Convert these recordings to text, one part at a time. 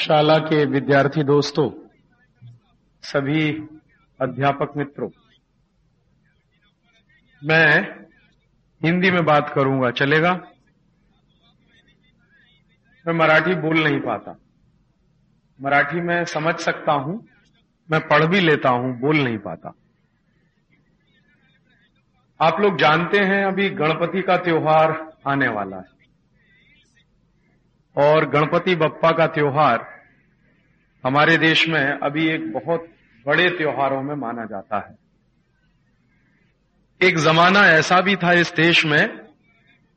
शाला के विद्यार्थी दोस्तों, सभी अध्यापक मित्रों, मैं हिंदी में बात करूँगा। चलेगा? मैं मराठी बोल नहीं पाता। मराठी में समझ सकता हूँ, मैं पढ़ भी लेता हूँ, बोल नहीं पाता। आप लोग जानते हैं, अभी गणपति का त्योहार आने वाला है। और गणपति बप्पा का त्योहार हमारे देश में अभी एक बहुत बड़े त्योहारों में माना जाता है। एक जमाना ऐसा भी था इस देश में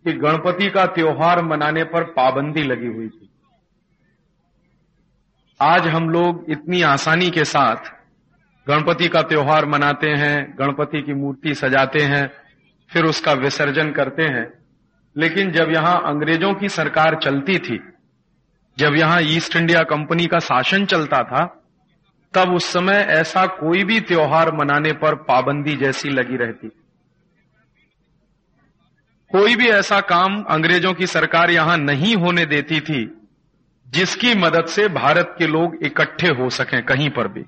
कि गणपति का त्योहार मनाने पर पाबंदी लगी हुई थी। आज हम लोग इतनी आसानी के साथ गणपति का त्योहार मनाते हैं, गणपति की मूर्ति सजाते हैं, फिर उसका विसर्जन करते हैं। लेकिन जब यहाँ अंग्रेज़ों की सरकार चलती थी जब यहाँ ईस्ट इंडिया कंपनी का शासन चलता था, तब उस समय ऐसा कोई भी त्योहार मनाने पर पाबंदी जैसी लगी रहती। कोई भी ऐसा काम अंग्रेज़ों की सरकार यहाँ नहीं होने देती थी, जिसकी मदद से भारत के लोग इकट्ठे हो सकें कहीं पर भी।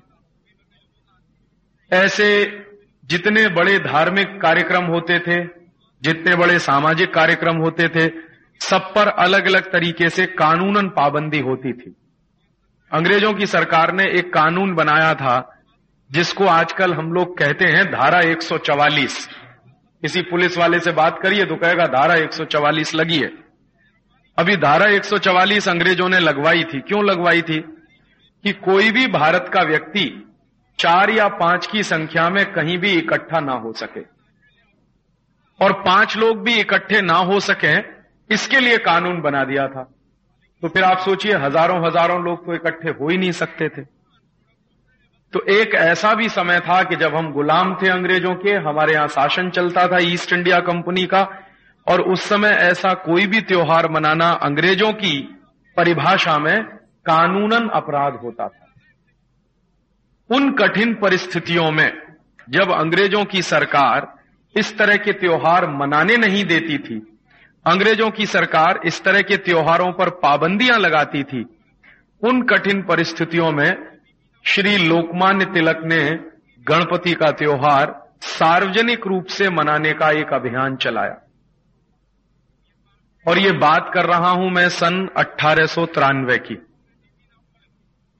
ऐसे जितने बड़े धार्मिक कार्यक्रम होते थे, जितने बड़े सामाजिक कार्यक्रम होते थे सब पर अलग अलग तरीके से कानूनन पाबंदी होती थी। अंग्रेज़ों की सरकार ने एक कानून बनाया था, जिसको आजकल हम लोग कहते हैं धारा 144 किसी पुलिस वाले से बात करिए तो कहेगा, धारा 144 लगी है। अभी धारा 144 अंग्रेज़ों ने लगवाई थी। क्यों लगवाई थी? कि कोई भी भारत का व्यक्ति चार या पाँच की संख्या में कहीं भी इकट्ठा ना हो सके। और पाँच लोग भी इकट्ठे ना हो सके इसके लिए कानून बना दिया था। तो फिर आप सोचिए, हज़ारों हज़ारों लोग तो इकट्ठे हो ही नहीं सकते थे। तो एक ऐसा भी समय था कि जब हम गुलाम थे अंग्रेज़ों के, हमारे यहाँ शासन चलता था ईस्ट इंडिया कंपनी का, और उस समय ऐसा कोई भी त्योहार मनाना अंग्रेज़ों की परिभाषा में कानूनन अपराध होता था। उन कठिन परिस्थितियों में जब अंग्रेज़ों की सरकार इस तरह के त्योहार मनाने नहीं देती थी अंग्रेज़ों की सरकार इस तरह के त्योहारों पर पाबंदियाँ लगाती थी। उन कठिन परिस्थितियों में श्री लोकमान्य तिलक ने गणपति का त्योहार सार्वजनिक रूप से मनाने का एक अभियान चलाया। और ये बात कर रहा हूँ मैं सन अट्ठारह की।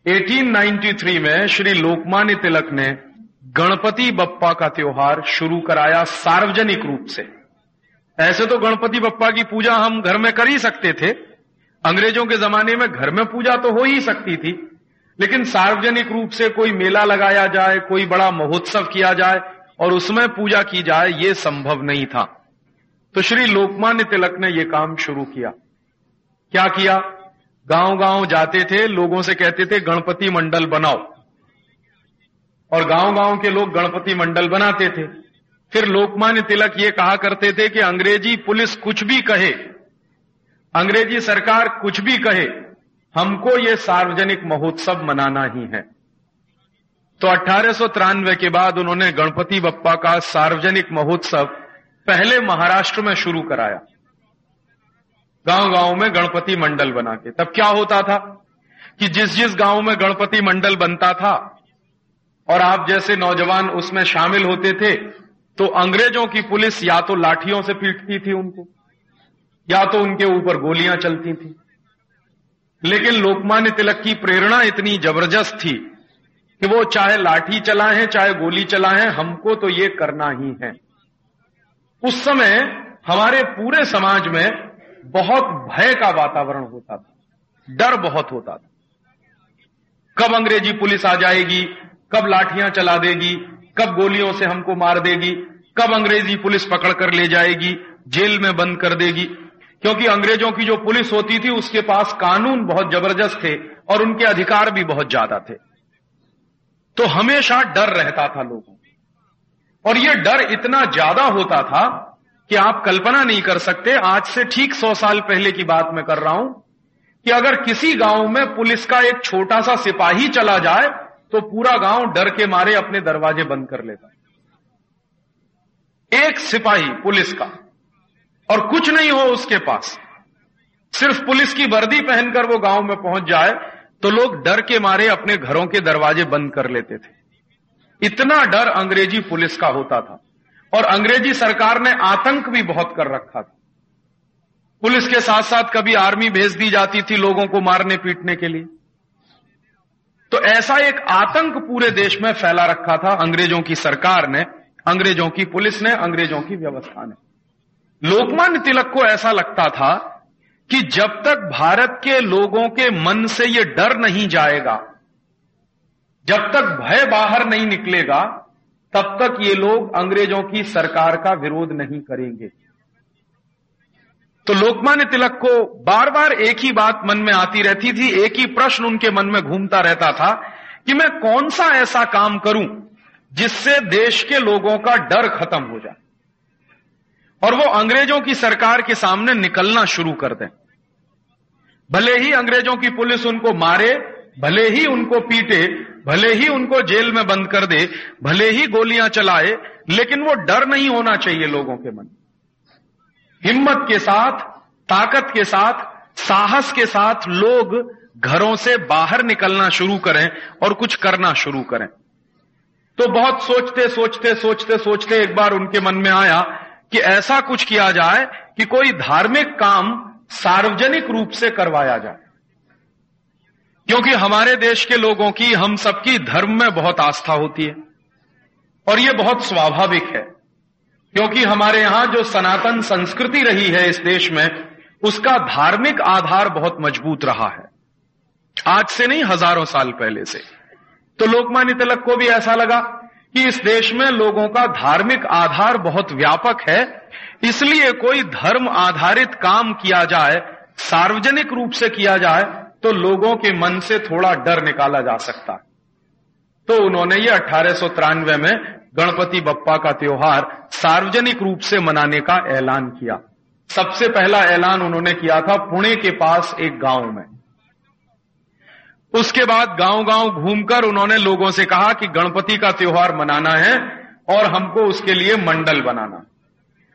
1893 में श्री लोकमान्य तिलक ने गणपति बप्पा का त्योहार शुरू कराया सार्वजनिक रूप से। ऐसे तो गणपति बप्पा की पूजा हम घर में कर ही सकते थे। अंग्रेज़ों के जमाने में घर में पूजा तो हो ही सकती थी, लेकिन सार्वजनिक रूप से कोई मेला लगाया जाए, कोई बड़ा महोत्सव किया जाए और उसमें पूजा की जाए, ये संभव नहीं था। तो श्री लोकमान्य तिलक ने यह काम शुरू किया। क्या किया? गाँव गाँव जाते थे, लोगों से कहते थे, गणपति मंडल बनाओ। और गाँव गाँव के लोग गणपति मंडल बनाते थे। फिर लोकमान्य तिलक ये कहा करते थे कि अंग्रेज़ी पुलिस कुछ भी कहे, अंग्रेज़ी सरकार कुछ भी कहे, हमको ये सार्वजनिक महोत्सव मनाना ही है। तो अठारह के बाद उन्होंने गणपति बप्पा का सार्वजनिक महोत्सव पहले महाराष्ट्र में शुरू कराया। गाँव गाँव में गणपति मंडल बना के। तब क्या होता था कि जिस जिस गाँव में गणपति मंडल बनता था, और आप जैसे नौजवान उसमें शामिल होते थे तो अंग्रेज़ों की पुलिस या तो लाठियों से पीटती थी उनको, या तो उनके ऊपर गोलियाँ चलती थी। लेकिन लोकमान्य तिलक की प्रेरणा इतनी ज़बरदस्त थी कि वो चाहे लाठी चलाएँ, चाहे गोली चलाएँ, हमको तो ये करना ही है। उस समय हमारे पूरे समाज में बहुत भय का वातावरण होता था, डर बहुत होता था। कब अंग्रेज़ी पुलिस आ जाएगी, कब लाठियाँ चला देगी कब गोलियों से हमको मार देगी, कब अंग्रेज़ी पुलिस पकड़ कर ले जाएगी, जेल में बंद कर देगी। क्योंकि अंग्रेज़ों की जो पुलिस होती थी, उसके पास कानून बहुत ज़बरदस्त थे और उनके अधिकार भी बहुत ज़्यादा थे। तो हमेशा डर रहता था लोगों और यह डर इतना ज़्यादा होता था कि आप कल्पना नहीं कर सकते, आज से ठीक सौ साल पहले की बात मैं कर रहा हूँ कि अगर किसी गाँव में पुलिस का एक छोटा सा सिपाही चला जाए तो पूरा गाँव डर के मारे अपने दरवाजे बंद कर लेता। एक सिपाही पुलिस का, और कुछ नहीं हो उसके पास। सिर्फ़ पुलिस की वर्दी पहनकर वो गाँव में पहुँच जाए तो लोग डर के मारे अपने घरों के दरवाजे बंद कर लेते थे। इतना डर अंग्रेज़ी पुलिस का होता था, और अंग्रेज़ी सरकार ने आतंक भी बहुत कर रखा था। पुलिस के साथ साथ कभी आर्मी भेज दी जाती थी लोगों को मारने पीटने के लिए। तो ऐसा एक आतंक पूरे देश में फैला रखा था, अंग्रेज़ों की सरकार ने, अंग्रेज़ों की पुलिस ने, अंग्रेज़ों की व्यवस्था ने। लोकमान्य तिलक को ऐसा लगता था कि जब तक भारत के लोगों के मन से यह डर नहीं जाएगा, जब तक भय बाहर नहीं निकलेगा, तब तक ये लोग अंग्रेज़ों की सरकार का विरोध नहीं करेंगे। तो लोकमान्य तिलक को बार बार एक ही बात मन में आती रहती थी, एक ही प्रश्न उनके मन में घूमता रहता था कि मैं कौन सा ऐसा काम करूँ जिससे देश के लोगों का डर खत्म हो जाए। और वो अंग्रेज़ों की सरकार के सामने निकलना शुरू कर दें। भले ही अंग्रेज़ों की पुलिस उनको मारे, भले ही उनको पीटे, भले ही उनको जेल में बंद कर दे, भले ही गोलियाँ चलाए, लेकिन वो डर नहीं होना चाहिए लोगों के मन हिम्मत के साथ, ताकत के साथ, साहस के साथ लोग घरों से बाहर निकलना शुरू करें और कुछ करना शुरू करें। तो बहुत सोचते सोचते सोचते सोचते एक बार उनके मन में आया कि ऐसा कुछ किया जाए कि कोई धार्मिक काम सार्वजनिक रूप से करवाया जाए। क्योंकि हमारे देश के लोगों की, हम सबकी धर्म में बहुत आस्था होती है और यह बहुत स्वाभाविक है। क्योंकि हमारे यहाँ जो सनातन संस्कृति रही है इस देश में, उसका धार्मिक आधार बहुत मज़बूत रहा है। आज से नहीं, हज़ारों साल पहले से। तो लोकमान्य तिलक को भी ऐसा लगा कि इस देश में लोगों का धार्मिक आधार बहुत व्यापक है, इसलिए कोई धर्म आधारित काम किया जाए, सार्वजनिक रूप से किया जाए तो लोगों के मन से थोड़ा डर निकाला जा सकता। है तो उन्होंने ये अठारह में गणपति बप्पा का त्योहार सार्वजनिक रूप से मनाने का ऐलान किया। सबसे पहला ऐलान उन्होंने किया था पुणे के पास एक गाँव में। उसके बाद गाँव गाँव घूमकर उन्होंने लोगों से कहा कि गणपति का त्योहार मनाना है और हमको उसके लिए मंडल बनाना।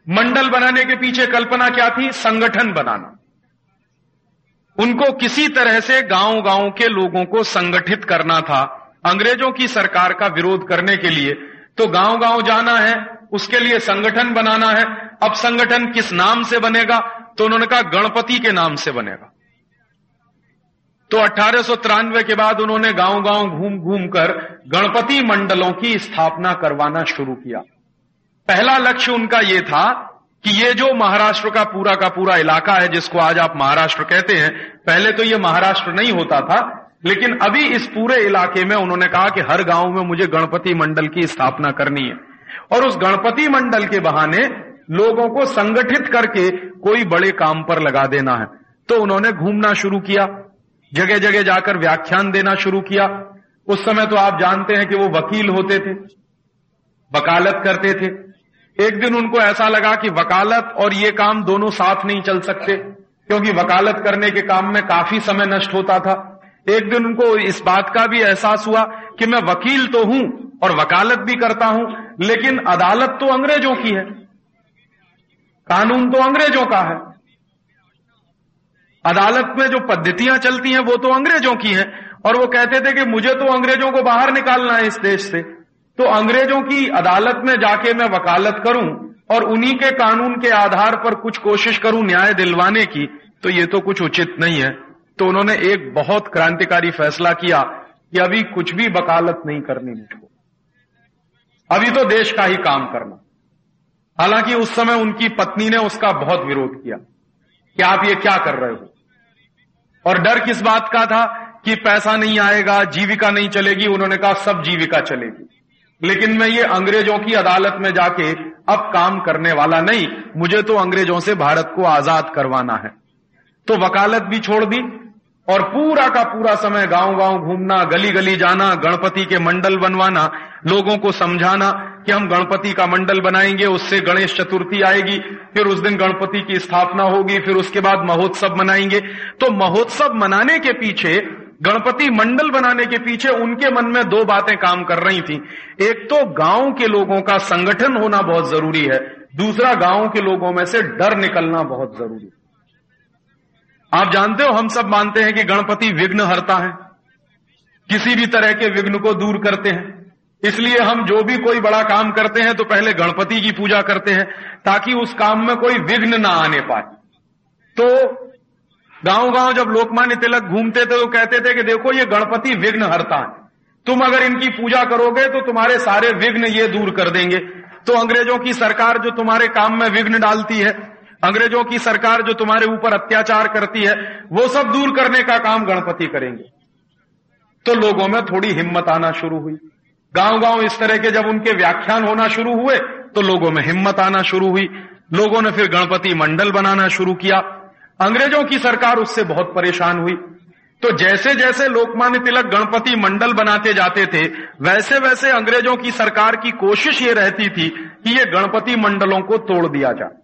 मंडल बनाने के पीछे कल्पना क्या थी? संगठन बनाना। उनको किसी तरह से गाँव गाँव के लोगों को संगठित करना था। अंग्रेज़ों की सरकार का विरोध करने के लिए तो गाँव गाँव जाना है, उसके लिए संगठन बनाना है। अब संगठन किस नाम से बनेगा? तो उन्होंने कहा, गणपति के नाम से बनेगा। तो अठारह के बाद उन्होंने गाँव गाँव घूम घूम कर गणपति मंडलों की स्थापना करवाना शुरू किया। पहला लक्ष्य उनका यह था कि ये जो महाराष्ट्र का पूरा का पूरा इलाका है, जिसको आज आप महाराष्ट्र कहते हैं, पहले तो ये महाराष्ट्र नहीं होता था लेकिन अभी इस पूरे इलाके में उन्होंने कहा कि हर गाँव में मुझे गणपति मंडल की स्थापना करनी है। और उस गणपति मंडल के बहाने लोगों को संगठित करके कोई बड़े काम पर लगा देना है। तो उन्होंने घूमना शुरू किया जगह जगह जाकर व्याख्यान देना शुरू किया। उस समय तो आप जानते हैं कि वो वकील होते थे, वकालत करते थे। एक दिन उनको ऐसा लगा कि वकालत और ये काम दोनों साथ नहीं चल सकते, क्योंकि वकालत करने के काम में काफ़ी समय नष्ट होता था। एक दिन उनको इस बात का भी एहसास हुआ कि मैं वकील तो हूँ और वकालत भी करता हूँ, लेकिन अदालत तो अंग्रेज़ों की है। कानून तो अंग्रेज़ों का है। अदालत में जो पद्धतियाँ चलती हैं, वो तो अंग्रेज़ों की हैं, और वो कहते थे कि मुझे तो अंग्रेज़ों को बाहर निकालना है इस देश से। तो अंग्रेज़ों की अदालत में जाके मैं वकालत करूँ और उन्हीं के कानून के आधार पर कुछ कोशिश करूँ न्याय दिलवाने की तो ये तो कुछ उचित नहीं है। तो उन्होंने एक बहुत क्रांतिकारी फैसला किया कि अभी कुछ भी वकालत नहीं करनी मुझको। अभी तो देश का ही काम करना। हालाँकि उस समय उनकी पत्नी ने उसका बहुत विरोध किया कि आप ये क्या कर रहे हो? और डर किस बात का था कि पैसा नहीं आएगा, जीविका नहीं चलेगी? उन्होंने कहा, सब जीविका चलेगी। लेकिन मैं ये अंग्रेज़ों की अदालत में जाके अब काम करने वाला नहीं, मुझे तो अंग्रेज़ों से भारत को आज़ाद करवाना है। तो वकालत भी छोड़ दी और पूरा का पूरा समय गाँव गाँव घूमना गली गली जाना, गणपति के मंडल बनवाना, लोगों को समझाना कि हम गणपति का मंडल बनाएँगे, उससे गणेश चतुर्थी आएगी, फिर उस दिन गणपति की स्थापना होगी, फिर उसके बाद महोत्सव मनाएँगे। तो महोत्सव मनाने के पीछे, गणपति मंडल बनाने के पीछे उनके मन में दो बातें काम कर रही थी। एक तो गाँव के लोगों का संगठन होना बहुत ज़रूरी है, दूसरा गाँव के लोगों में से डर निकलना बहुत ज़रूरी है। आप जानते हो, हम सब मानते हैं कि गणपति विघ्न हरता है। किसी भी तरह के विघ्न को दूर करते हैं। इसलिए हम जो भी कोई बड़ा काम करते हैं तो पहले गणपति की पूजा करते हैं, ताकि उस काम में कोई विघ्न ना आने पाए। तो गाँव गाँव जब लोकमान्य तिलक घूमते थे तो कहते थे कि देखो, ये गणपति विघ्न हरता है। तुम अगर इनकी पूजा करोगे तो तुम्हारे सारे विघ्न ये दूर कर देंगे। तो अंग्रेज़ों की सरकार जो तुम्हारे काम में विघ्न डालती है अंग्रेज़ों की सरकार जो तुम्हारे ऊपर अत्याचार करती है, वो सब दूर करने का काम गणपति करेंगे। तो लोगों में थोड़ी हिम्मत आना शुरू हुई। गाँव गाँव इस तरह के जब उनके व्याख्यान होना शुरू हुए तो लोगों में हिम्मत आना शुरू हुई। लोगों ने फिर गणपति मंडल बनाना शुरू किया। अंग्रेज़ों की सरकार उससे बहुत परेशान हुई। तो जैसे जैसे लोकमान्य तिलक गणपति मंडल बनाते जाते थे वैसे वैसे अंग्रेज़ों की सरकार की कोशिश ये रहती थी कि ये गणपति मंडलों को तोड़ दिया जाए।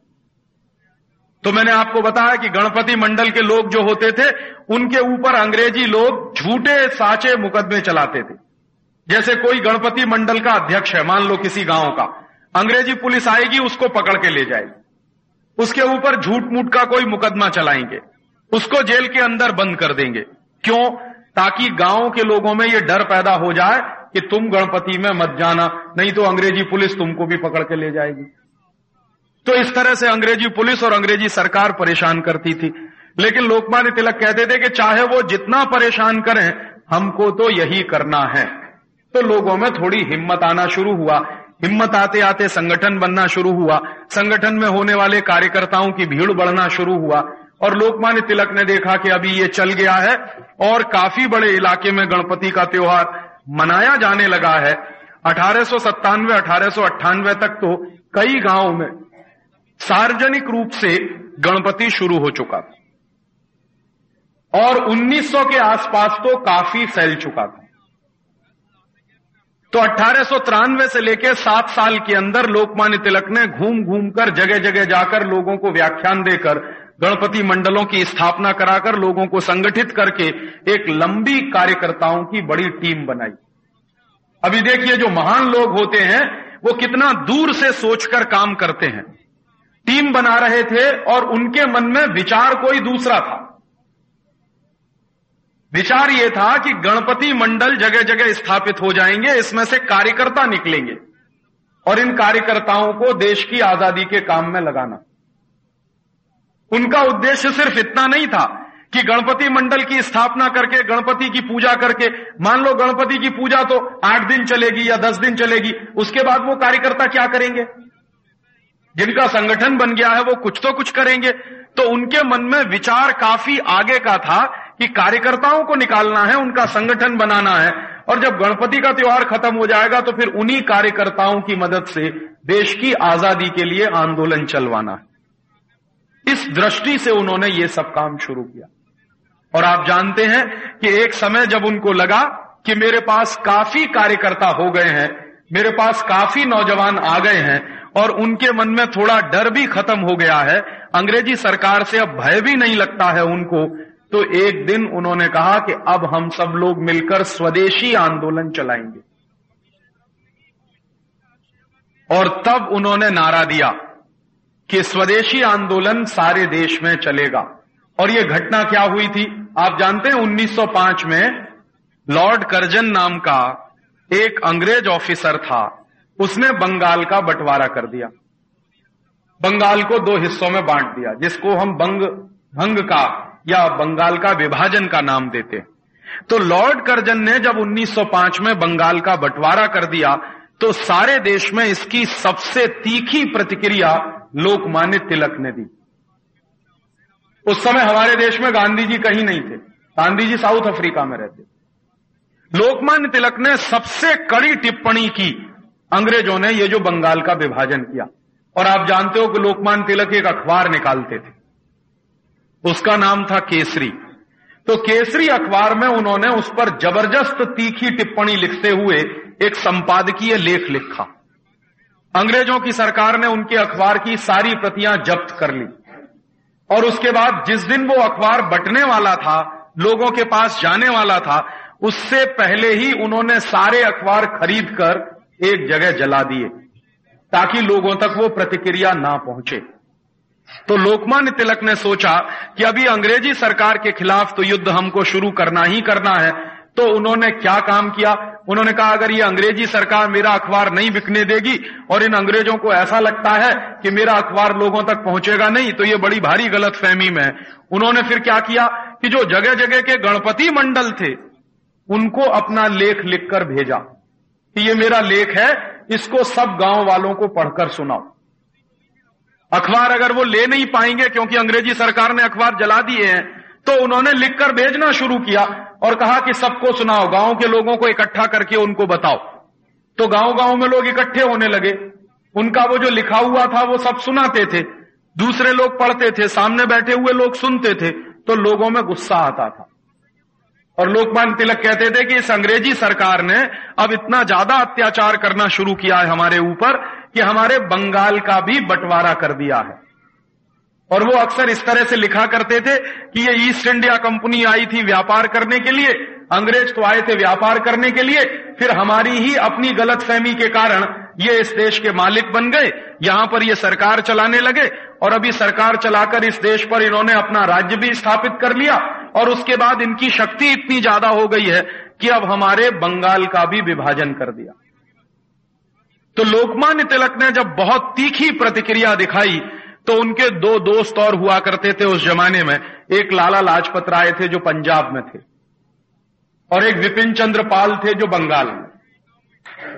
तो मैंने आपको बताया कि गणपति मंडल के लोग जो होते थे, उनके ऊपर अंग्रेज़ी लोग झूठे, साचे मुकदमे चलाते थे। जैसे कोई गणपति मंडल का अध्यक्ष है, मान लो किसी गाँव का, अंग्रेज़ी पुलिस आएगी, उसको पकड़ के ले जाएगी। उसके ऊपर झूठ मूठ का कोई मुकदमा चलाएँगे, उसको जेल के अंदर बंद कर देंगे। क्यों? ताकि गाँव के लोगों में यह डर पैदा हो जाए कि तुम गणपति में मत जाना, नहीं तो अंग्रेज़ी पुलिस तुमको भी पकड़ के ले जाएगी। तो इस तरह से अंग्रेज़ी पुलिस और अंग्रेज़ी सरकार परेशान करती थी। लेकिन लोकमान्य तिलक कहते थे कि चाहे वो जितना परेशान करें, हमको तो यही करना है। तो लोगों में थोड़ी हिम्मत आना शुरू हुआ। हिम्मत आते आते संगठन बनना शुरू हुआ। संगठन में होने वाले कार्यकर्ताओं की भीड़ बढ़ना शुरू हुआ। और लोकमान्य तिलक ने देखा कि अभी ये चल गया है और काफ़ी बड़े इलाके में गणपति का त्योहार मनाया जाने लगा है। अठारह सौ सत्तानवे, अठारह तक तो कई गाँवों में सार्वजनिक रूप से गणपति शुरू हो चुका था। और 1900 के आसपास तो काफ़ी फैल चुका था। तो अठारह से लेकर सात साल के अंदर लोकमान्य तिलक ने घूम घूम कर जगह जगह जाकर लोगों को व्याख्यान देकर, गणपति मंडलों की स्थापना कराकर लोगों को संगठित करके एक लंबी कार्यकर्ताओं की बड़ी टीम बनाई। अभी देखिए जो महान लोग होते हैं, वो कितना दूर से सोचकर काम करते हैं। टीम बना रहे थे और उनके मन में विचार कोई दूसरा था। विचार यह था कि गणपति मंडल जगह जगह स्थापित हो जाएँगे, इसमें से कार्यकर्ता निकलेंगे और इन कार्यकर्ताओं को देश की आज़ादी के काम में लगाना। उनका उद्देश्य सिर्फ़ इतना नहीं था कि गणपति मंडल की स्थापना करके, गणपति की पूजा करके, मान लो गणपति की पूजा तो आठ दिन चलेगी या दस दिन चलेगी, उसके बाद वो कार्यकर्ता क्या करेंगे? जिनका संगठन बन गया है, वो कुछ तो कुछ करेंगे। तो उनके मन में विचार काफ़ी आगे का था कि कार्यकर्ताओं को निकालना है, उनका संगठन बनाना है। और जब गणपति का त्योहार खत्म हो जाएगा तो फिर उन्हीं कार्यकर्ताओं की मदद से देश की आज़ादी के लिए आंदोलन चलवाना इस दृष्टि से उन्होंने ये सब काम शुरू किया। और आप जानते हैं कि एक समय जब उनको लगा कि मेरे पास काफ़ी कार्यकर्ता हो गए हैं, मेरे पास काफ़ी नौजवान आ गए हैं और उनके मन में थोड़ा डर भी खत्म हो गया है। अंग्रेज़ी सरकार से अब भय भी नहीं लगता है उनको। तो एक दिन उन्होंने कहा कि अब हम सब लोग मिलकर स्वदेशी आंदोलन चलाएँगे। और तब उन्होंने नारा दिया कि स्वदेशी आंदोलन सारे देश में चलेगा। और यह घटना क्या हुई थी? आप जानते हैं 1905 में लॉर्ड कर्जन नाम का एक अंग्रेज़ ऑफिसर था। उसने बंगाल का बंटवारा कर दिया। बंगाल को दो हिस्सों में बांट दिया, जिसको हम बंग, भंग का या बंगाल का विभाजन का नाम देते तो लॉर्ड कर्जन ने जब 1905 में बंगाल का बंटवारा कर दिया तो सारे देश में इसकी सबसे तीखी प्रतिक्रिया लोकमान्य तिलक ने दी। उस समय हमारे देश में गांधी जी कहीं नहीं थे। गांधी जी साउथ अफ्रीका में रहते लोकमान्य तिलक ने सबसे कड़ी टिप्पणी की अंग्रेज़ों ने ये जो बंगाल का विभाजन किया, और आप जानते हो कि लोकमान तिलक एक अखबार निकालते थे। उसका नाम था केसरी। तो केसरी अखबार में उन्होंने उस पर ज़बरदस्त तीखी टिप्पणी लिखते हुए एक संपादकीय लेख लिखा। अंग्रेज़ों की सरकार ने उनके अखबार की सारी प्रतियाँ जब्त कर ली। और उसके बाद जिस दिन वो अखबार बटने वाला था, लोगों के पास जाने वाला था, उससे पहले ही उन्होंने सारे अखबार खरीद कर एक जगह जला दिए ताकि लोगों तक वो प्रतिक्रिया ना पहुँचे। तो लोकमान्य तिलक ने सोचा कि अभी अंग्रेज़ी सरकार के खिलाफ तो युद्ध हमको शुरू करना ही करना है तो उन्होंने क्या काम किया? उन्होंने कहा, अगर ये अंग्रेज़ी सरकार मेरा अखबार नहीं बिकने देगी और इन अंग्रेज़ों को ऐसा लगता है कि मेरा अखबार लोगों तक पहुंचेगा नहीं तो ये बड़ी भारी गलत फहमी में है। उन्होंने फिर क्या किया कि जो जगह जगह के गणपति मंडल थे, उनको अपना लेख लिखकर भेजा। कि ये मेरा लेख है, इसको सब गाँव वालों को पढ़कर सुनाओ। अखबार अगर वो ले नहीं पाएँगे, क्योंकि अंग्रेज़ी सरकार ने अखबार जला दिए हैं तो उन्होंने लिखकर भेजना शुरू किया और कहा कि सबको सुनाओ, गाँव के लोगों को इकट्ठा करके उनको बताओ। तो गाँव गाँव में लोग इकट्ठे होने लगे। उनका वो जो लिखा हुआ था, वो सब सुनाते थे। दूसरे लोग पढ़ते थे, सामने बैठे हुए लोग सुनते थे तो लोगों में गुस्सा आता था। और लोकमान तिलक कहते थे कि इस अंग्रेज़ी सरकार ने अब इतना ज़्यादा अत्याचार करना शुरू किया है हमारे ऊपर कि हमारे बंगाल का भी बंटवारा कर दिया है। और वो अक्सर इस तरह से लिखा करते थे कि ये ईस्ट इंडिया कंपनी आई थी व्यापार करने के लिए, अंग्रेज़ तो आए थे व्यापार करने के लिए, फिर हमारी ही अपनी गलत फहमी के कारण ये इस देश के मालिक बन गए, यहाँ पर ये सरकार चलाने लगे, और अभी सरकार चलाकर इस देश पर इन्होंने अपना राज्य भी स्थापित कर लिया, और उसके बाद इनकी शक्ति इतनी ज़्यादा हो गई है कि अब हमारे बंगाल का भी विभाजन कर दिया। तो लोकमान्य तिलक ने जब बहुत तीखी प्रतिक्रिया दिखाई तो उनके दो दोस्त और हुआ करते थे उस जमाने में। एक लाला लाजपत राय थे जो पंजाब में थे, और एक विपिन चंद्र पाल थे जो बंगाल में।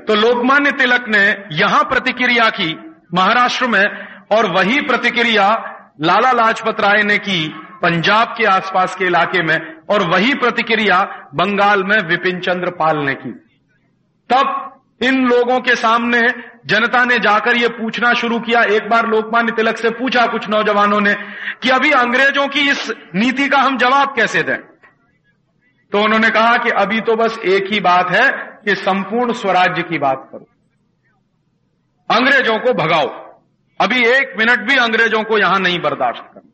तो लोकमान्य तिलक ने यहाँ प्रतिक्रिया की महाराष्ट्र में और वही प्रतिक्रिया लाला लाजपत राय ने की पंजाब के आसपास के इलाके में और वही प्रतिक्रिया बंगाल में विपिन चंद्र पाल ने की। तब इन लोगों के सामने जनता ने जाकर यह पूछना शुरू किया। एक बार लोकमान्य तिलक से पूछा कुछ नौजवानों ने कि अभी अंग्रेज़ों की इस नीति का हम जवाब कैसे दें? तो उन्होंने कहा कि अभी तो बस एक ही बात है कि संपूर्ण स्वराज्य की बात करो। अंग्रेज़ों को भगाओ। अभी एक मिनट भी अंग्रेज़ों को यहाँ नहीं बर्दाश्त करना।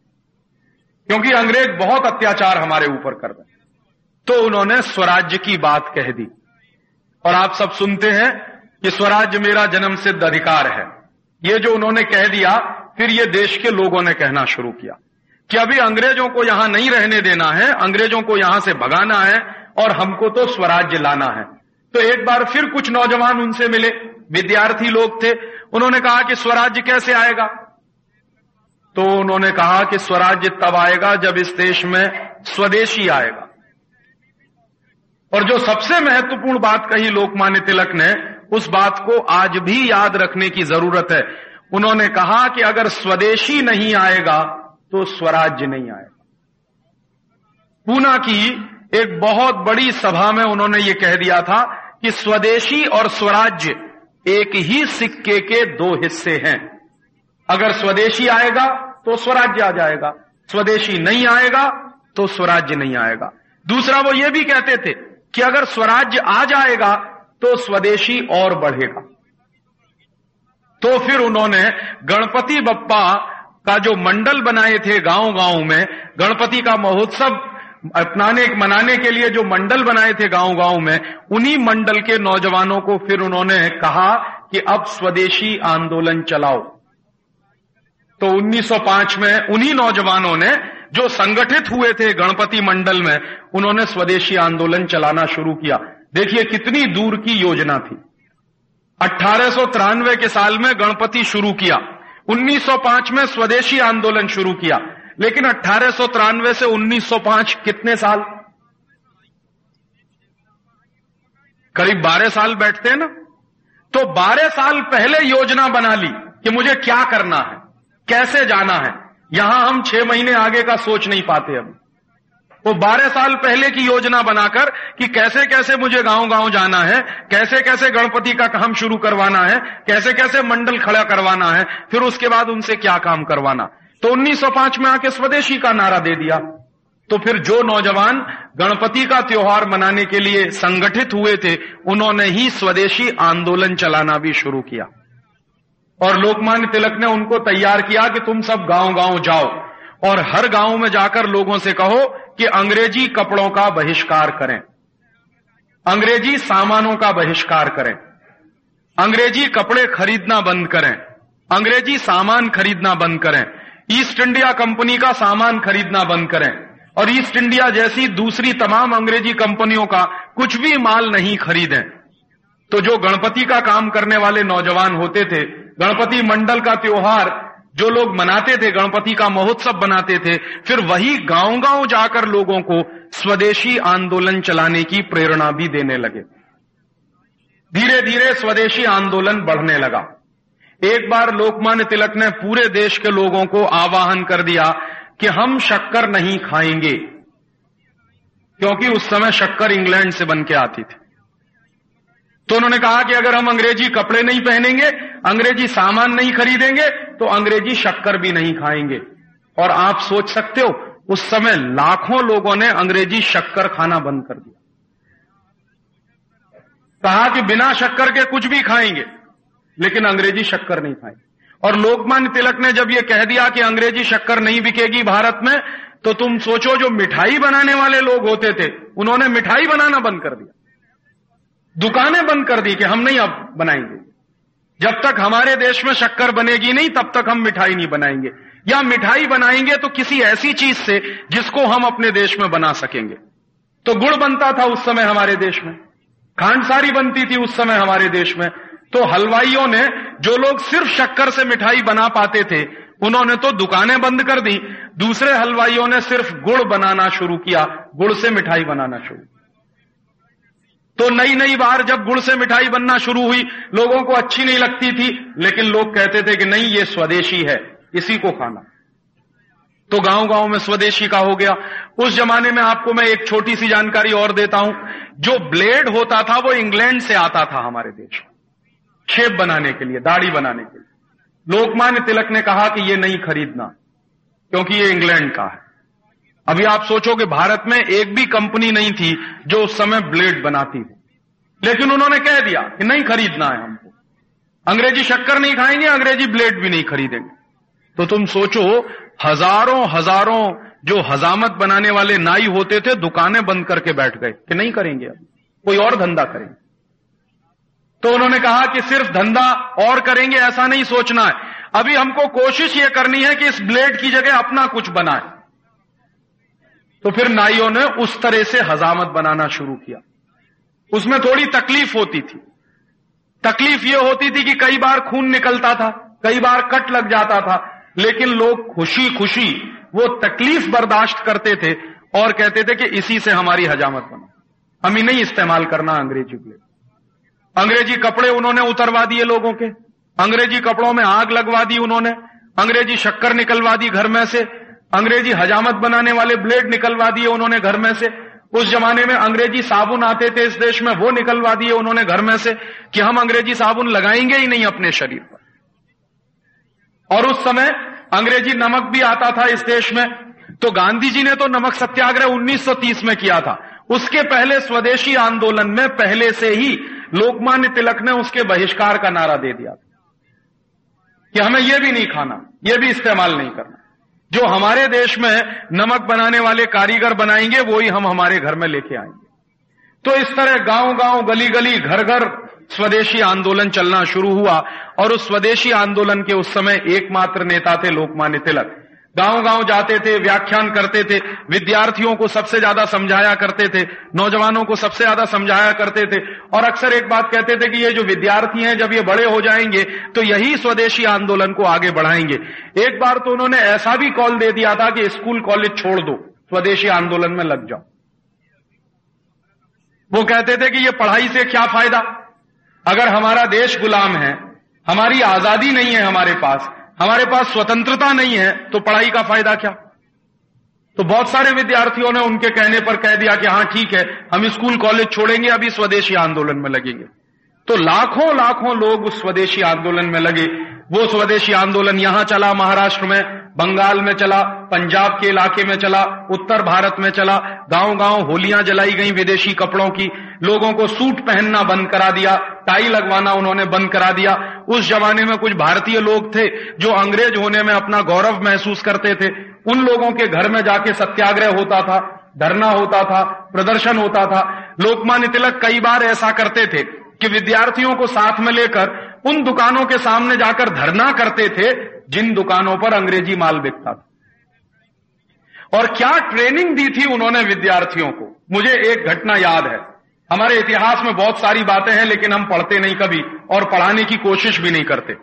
क्योंकि अंग्रेज़ बहुत अत्याचार हमारे ऊपर कर रहे हैं। तो उन्होंने स्वराज्य की बात कह दी। और आप सब सुनते हैं कि स्वराज्य मेरा जन्म सिद्ध अधिकार है। ये जो उन्होंने कह दिया, फिर ये देश के लोगों ने कहना शुरू किया। कि अभी अंग्रेज़ों को यहाँ नहीं रहने देना है, अंग्रेज़ों को यहाँ से भगाना है और हमको तो स्वराज्य लाना है। तो एक बार फिर कुछ नौजवान उनसे मिले, विद्यार्थी लोग थे, उन्होंने कहा कि स्वराज्य कैसे आएगा? तो उन्होंने कहा कि स्वराज्य तब आएगा जब इस देश में स्वदेशी आएगा। और जो सबसे महत्वपूर्ण बात कही लोकमान्य तिलक ने, उस बात को आज भी याद रखने की ज़रूरत है। उन्होंने कहा कि अगर स्वदेशी नहीं आएगा तो स्वराज्य नहीं आएगा पूना की एक बहुत बड़ी सभा में उन्होंने ये कह दिया था कि स्वदेशी और स्वराज्य एक ही सिक्के के दो हिस्से हैं। अगर स्वदेशी आएगा तो स्वराज्य आ जाएगा। स्वदेशी नहीं आएगा तो स्वराज्य नहीं आएगा। दूसरा वो ये भी कहते थे कि अगर स्वराज्य आ जाएगा तो स्वदेशी और बढ़ेगा। तो फिर उन्होंने गणपति बप्पा का जो मंडल बनाए थे गाँव गाँव में, गणपति का महोत्सव अपनाने, मनाने के लिए जो मंडल बनाए थे गाँव गाँव में, उन्हीं मंडल के नौजवानों को फिर उन्होंने कहा कि अब स्वदेशी आंदोलन चलाओ। तो 1905 में उन्हीं नौजवानों ने जो संगठित हुए थे गणपति मंडल में, उन्होंने स्वदेशी आंदोलन चलाना शुरू किया। देखिए कितनी दूर की योजना थी। अठारह के साल में गणपति शुरू किया। 1905 में स्वदेशी आंदोलन शुरू किया। लेकिन अट्ठारह से 1905 कितने साल? करीब 12 साल बैठते हैं ना? तो 12 साल पहले योजना बना ली कि मुझे क्या करना है, कैसे जाना है। यहाँ हम छह महीने आगे का सोच नहीं पाते अब। वो बारह साल पहले की योजना बनाकर कि कैसे कैसे मुझे गाँव गाँव जाना है, कैसे कैसे गणपति का काम शुरू करवाना है, कैसे कैसे मंडल खड़ा करवाना है, फिर उसके बाद उनसे क्या काम करवाना। तो 1905 में आके स्वदेशी का नारा दे दिया। तो फिर जो नौजवान गणपति का त्योहार मनाने के लिए संगठित हुए थे, उन्होंने ही स्वदेशी आंदोलन चलाना भी शुरू किया। और लोकमान्य तिलक ने उनको तैयार किया कि तुम सब गाँव गाँव जाओ। और हर गाँव में जाकर लोगों से कहो कि अंग्रेज़ी कपड़ों का बहिष्कार करें। अंग्रेज़ी सामानों का बहिष्कार करें। अंग्रेज़ी कपड़े खरीदना बंद करें। अंग्रेज़ी सामान खरीदना बंद करें। ईस्ट इंडिया कंपनी का सामान खरीदना बंद करें। और ईस्ट इंडिया जैसी दूसरी तमाम अंग्रेज़ी कंपनियों का कुछ भी माल नहीं खरीदें। तो जो गणपति का काम करने वाले नौजवान होते थे, गणपति मंडल का त्योहार जो लोग मनाते थे, गणपति का महोत्सव बनाते थे, फिर वही गाँव गाँव जाकर लोगों को स्वदेशी आंदोलन चलाने की प्रेरणा भी देने लगे। धीरे धीरे स्वदेशी आंदोलन बढ़ने लगा। एक बार लोकमान्य तिलक ने पूरे देश के लोगों को आवाहन कर दिया कि हम शक्कर नहीं खाएँगे, क्योंकि उस समय शक्कर इंग्लैंड से बन के आती थी। तो उन्होंने कहा कि अगर हम अंग्रेज़ी कपड़े नहीं पहनेंगे, अंग्रेज़ी सामान नहीं खरीदेंगे तो अंग्रेज़ी शक्कर भी नहीं खाएँगे। और आप सोच सकते हो, उस समय लाखों लोगों ने अंग्रेज़ी शक्कर खाना बंद कर दिया। कहा कि बिना शक्कर के कुछ भी खाएँगे, लेकिन अंग्रेज़ी शक्कर नहीं खाएँगे। और लोकमान्य तिलक ने जब यह कह दिया कि अंग्रेज़ी शक्कर नहीं बिकेगी भारत में तो तुम सोचो जो मिठाई बनाने वाले लोग होते थे, उन्होंने मिठाई बनाना बंद कर दिया। दुकानें बंद कर दी कि हम नहीं अब बनाएँगे। जब तक हमारे देश में शक्कर बनेगी नहीं, तब तक हम मिठाई नहीं बनाएँगे। या मिठाई बनाएँगे तो किसी ऐसी चीज़ से जिसको हम अपने देश में बना सकेंगे। तो गुड़ बनता था उस समय हमारे देश में। खांडसारी बनती थी उस समय हमारे देश में। तो हलवाइयों ने, जो लोग सिर्फ़ शक्कर से मिठाई बना पाते थे, उन्होंने तो दुकानें बंद कर दी। दूसरे हलवाइयों ने सिर्फ़ गुड़ बनाना शुरू किया, गुड़ से मिठाई बनाना शुरू तो नई नई बार जब गुड़ से मिठाई बनना शुरू हुई, लोगों को अच्छी नहीं लगती थी, लेकिन लोग कहते थे कि नहीं, ये स्वदेशी है, इसी को खाना। तो गाँव गाँव में स्वदेशी का हो गया। उस जमाने में आपको मैं एक छोटी सी जानकारी और देता हूँ। जो ब्लेड होता था, वो इंग्लैंड से आता था हमारे देश में। शेप बनाने के लिए, दाढ़ी बनाने के लिए। लोकमान्य तिलक ने कहा कि ये नहीं खरीदना, क्योंकि ये इंग्लैंड का है। अभी आप सोचो कि भारत में एक भी कंपनी नहीं थी जो उस समय ब्लेड बनाती थी। लेकिन उन्होंने कह दिया कि नहीं खरीदना है हमको। अंग्रेज़ी शक्कर नहीं खाएँगे, अंग्रेज़ी ब्लेड भी नहीं खरीदेंगे। तो तुम सोचो, हज़ारों हज़ारों जो हजामत बनाने वाले नाई होते थे, दुकानें बंद करके बैठ गए कि नहीं करेंगे अब। कोई और धंधा करेंगे। तो उन्होंने कहा कि सिर्फ़ धंधा और करेंगे, ऐसा नहीं सोचना है। अभी हमको कोशिश यह करनी है कि इस ब्लेड की जगह अपना कुछ बनाए। तो फिर नाइयों ने उस तरह से हजामत बनाना शुरू किया। उसमें थोड़ी तकलीफ़ होती थी। तकलीफ़ यह होती थी कि कई बार खून निकलता था, कई बार कट लग जाता था, लेकिन लोग खुशी खुशी वो तकलीफ़ बर्दाश्त करते थे और कहते थे कि इसी से हमारी हजामत बनो। हमें नहीं इस्तेमाल करना अंग्रेज़ी ब्लेड अंग्रेज़ी कपड़े उन्होंने उतरवा दिए लोगों के। अंग्रेज़ी कपड़ों में आग लगवा दी उन्होंने। अंग्रेज़ी शक्कर निकलवा दी घर में से। अंग्रेज़ी हजामत बनाने वाले ब्लेड निकलवा दिए उन्होंने घर में से। उस जमाने में अंग्रेज़ी साबुन आते थे इस देश में, वो निकलवा दिए उन्होंने घर में से कि हम अंग्रेज़ी साबुन लगाएँगे ही नहीं अपने शरीर पर। और उस समय अंग्रेज़ी नमक भी आता था इस देश में। तो गांधी जी ने तो नमक सत्याग्रह 1930 में किया था। उसके पहले स्वदेशी आंदोलन में पहले से ही लोकमान्य तिलक ने उसके बहिष्कार का नारा दे दिया कि हमें यह भी नहीं खाना यह भी इस्तेमाल नहीं करना। जो हमारे देश में नमक बनाने वाले कारीगर बनाएँगे वो ही हम हमारे घर में लेके आएँगे। तो इस तरह गाँव गाँव गली गली घर घर स्वदेशी आंदोलन चलना शुरू हुआ और उस स्वदेशी आंदोलन के उस समय एकमात्र नेता थे, लोकमान्य तिलक। गाँव गाँव जाते थे, व्याख्यान करते थे, विद्यार्थियों को सबसे ज़्यादा समझाया करते थे, नौजवानों को सबसे ज़्यादा समझाया करते थे। और अक्सर एक बात कहते थे कि ये जो विद्यार्थी हैं, जब ये बड़े हो जाएँगे तो यही स्वदेशी आंदोलन को आगे बढ़ाएँगे। एक बार तो उन्होंने ऐसा भी कॉल दे दिया था कि स्कूल कॉलेज छोड़ दो, स्वदेशी आंदोलन में लग जाओ। वो कहते थे कि ये पढ़ाई से क्या फ़ायदा? अगर हमारा देश गुलाम है, हमारी आज़ादी नहीं है हमारे पास हमारे पास स्वतंत्रता नहीं है तो पढ़ाई का फ़ायदा क्या? तो बहुत सारे विद्यार्थियों ने उनके कहने पर कह दिया कि हाँ, ठीक है, हम स्कूल कॉलेज छोड़ेंगे, अभी स्वदेशी आंदोलन में लगेंगे। तो लाखों लाखों लोग उस स्वदेशी आंदोलन में लगे। वो स्वदेशी आंदोलन यहाँ चला, महाराष्ट्र में, बंगाल में चला, पंजाब के इलाके में चला, उत्तर भारत में चला गाँव गाँव होलियाँ जलाई गई विदेशी कपड़ों की लोगों को सूट पहनना बंद करा दिया, टाई लगवाना उन्होंने बंद करा दिया। उस जमाने में कुछ भारतीय लोग थे जो अंग्रेज़ होने में अपना गौरव महसूस करते थे। उन लोगों के घर में जाके सत्याग्रह होता था, धरना होता था, प्रदर्शन होता था। लोकमान्य तिलक कई बार ऐसा करते थे कि विद्यार्थियों को साथ में लेकर उन दुकानों के सामने जाकर धरना करते थे जिन दुकानों पर अंग्रेज़ी माल बिकता था। और क्या ट्रेनिंग दी थी उन्होंने विद्यार्थियों को? मुझे एक घटना याद है। हमारे इतिहास में बहुत सारी बातें हैं, लेकिन हम पढ़ते नहीं कभी और पढ़ाने की कोशिश भी नहीं करते।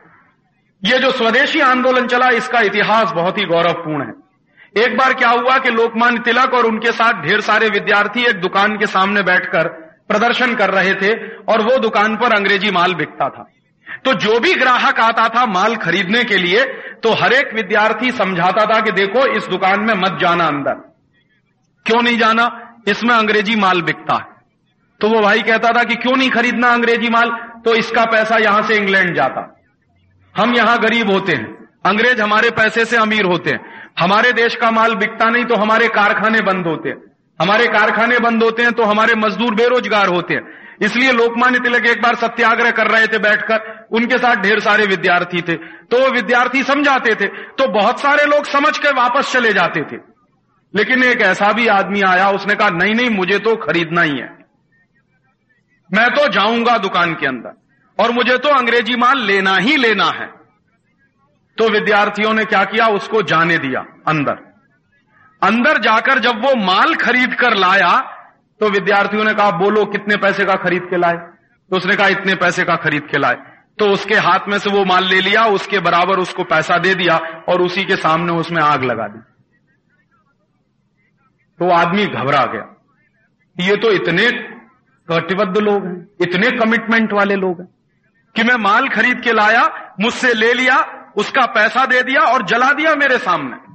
ये जो स्वदेशी आंदोलन चला, इसका इतिहास बहुत ही गौरवपूर्ण है। एक बार क्या हुआ कि लोकमान्य तिलक और उनके साथ ढेर सारे विद्यार्थी एक दुकान के सामने बैठकर प्रदर्शन कर रहे थे और वो दुकान पर अंग्रेज़ी माल बिकता था। तो जो भी ग्राहक आता था माल खरीदने के लिए तो हर एक विद्यार्थी समझाता था कि देखो, इस दुकान में मत जाना अंदर। क्यों नहीं जाना? इसमें अंग्रेज़ी माल बिकता है। तो वो भाई कहता था कि क्यों नहीं खरीदना अंग्रेज़ी माल? तो इसका पैसा यहाँ से इंग्लैंड जाता। हम यहाँ गरीब होते हैं। अंग्रेज़ हमारे पैसे से अमीर होते हैं। हमारे देश का माल बिकता नहीं तो हमारे कारखाने बंद होते हैं। हमारे कारखाने बंद होते हैं तो हमारे मजदूर बेरोजगार होते हैं। इसलिए लोकमान्य तिलक एक बार सत्याग्रह कर रहे थे बैठकर। उनके साथ ढेर सारे विद्यार्थी थे। तो वो विद्यार्थी समझाते थे। तो बहुत सारे लोग समझ के वापस चले जाते थे। लेकिन एक ऐसा भी आदमी आया, उसने कहा, नहीं नहीं, मुझे तो खरीदना ही है। मैं तो जाऊँगा दुकान के अंदर और मुझे तो अंग्रेज़ी माल लेना ही लेना है। तो विद्यार्थियों ने क्या किया? उसको जाने दिया अंदर। अंदर जाकर जब वो माल खरीद कर लाया तो विद्यार्थियों ने कहा, बोलो, कितने पैसे का खरीद के लाए? तो उसने कहा, इतने पैसे का खरीद के लाए। तो उसके हाथ में से वो माल ले लिया, उसके बराबर उसको पैसा दे दिया और उसी के सामने उसमें आग लगा दी। तो आदमी घबरा गया। ये तो इतने कटिबद्ध लोग हैं, इतने कमिटमेंट वाले लोग हैं कि मैं माल खरीद के लाया, मुझसे ले लिया, उसका पैसा दे दिया और जला दिया मेरे सामने।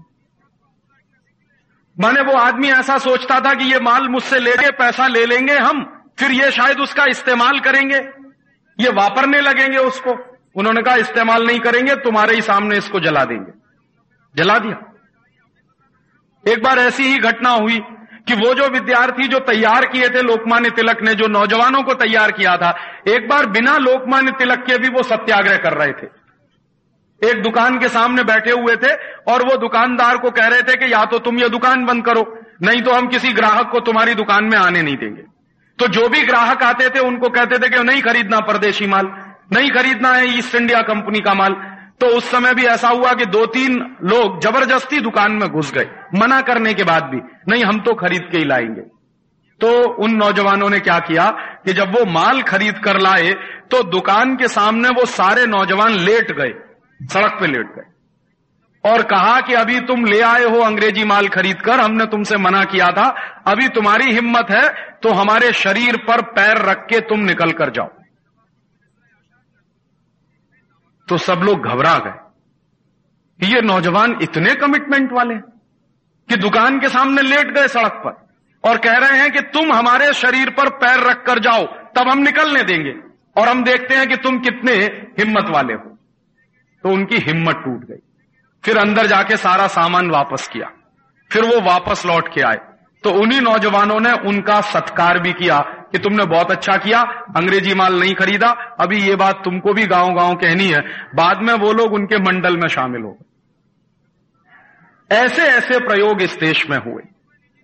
माने वो आदमी ऐसा सोचता था कि ये माल मुझसे ले लेके पैसा ले लेंगे हम, फिर ये शायद उसका इस्तेमाल करेंगे। ये वापरने लगेंगे उसको। उन्होंने कहा, इस्तेमाल नहीं करेंगे, तुम्हारे ही सामने इसको जला देंगे। जला दिया। एक बार ऐसी ही घटना हुई कि वो जो विद्यार्थी जो तैयार किए थे लोकमान्य तिलक ने, जो नौजवानों को तैयार किया था, एक बार बिना लोकमान्य तिलक के भी वो सत्याग्रह कर रहे थे। एक दुकान के सामने बैठे हुए थे और वो दुकानदार को कह रहे थे कि या तो तुम ये दुकान बंद करो, नहीं तो हम किसी ग्राहक को तुम्हारी दुकान में आने नहीं देंगे। तो जो भी ग्राहक आते थे, उनको कहते थे कि नहीं खरीदना परदेशी माल, नहीं खरीदना है ईस्ट इंडिया कंपनी का माल। तो उस समय भी ऐसा हुआ कि दो तीन लोग ज़बरदस्ती दुकान में घुस गए, मना करने के बाद भी। नहीं, हम तो खरीद के ही लाएँगे। तो उन नौजवानों ने क्या किया कि जब वो माल खरीद कर लाए तो दुकान के सामने वो सारे नौजवान लेट गए, सड़क पे लेट गए। और कहा कि अभी तुम ले आए हो अंग्रेज़ी माल खरीद कर, हमने तुमसे मना किया था, अभी तुम्हारी हिम्मत है तो हमारे शरीर पर पैर रख के तुम निकल कर जाओ। तो सब लोग घबरा गए। ये नौजवान इतने कमिटमेंट वाले कि दुकान के सामने लेट गए सड़क पर और कह रहे हैं कि तुम हमारे शरीर पर पैर रख कर जाओ, तब हम निकलने देंगे और हम देखते हैं कि तुम कितने हिम्मत वाले हो। तो उनकी हिम्मत टूट गई। फिर अंदर जाके सारा सामान वापस किया। फिर वो वापस लौट के आए। तो उन्हीं नौजवानों ने उनका सत्कार भी किया कि तुमने बहुत अच्छा किया, अंग्रेज़ी माल नहीं खरीदा। अभी ये बात तुमको भी गाँव गाँव कहनी है। बाद में वो लोग उनके मंडल में शामिल हो ऐसे ऐसे प्रयोग इस देश में हुए।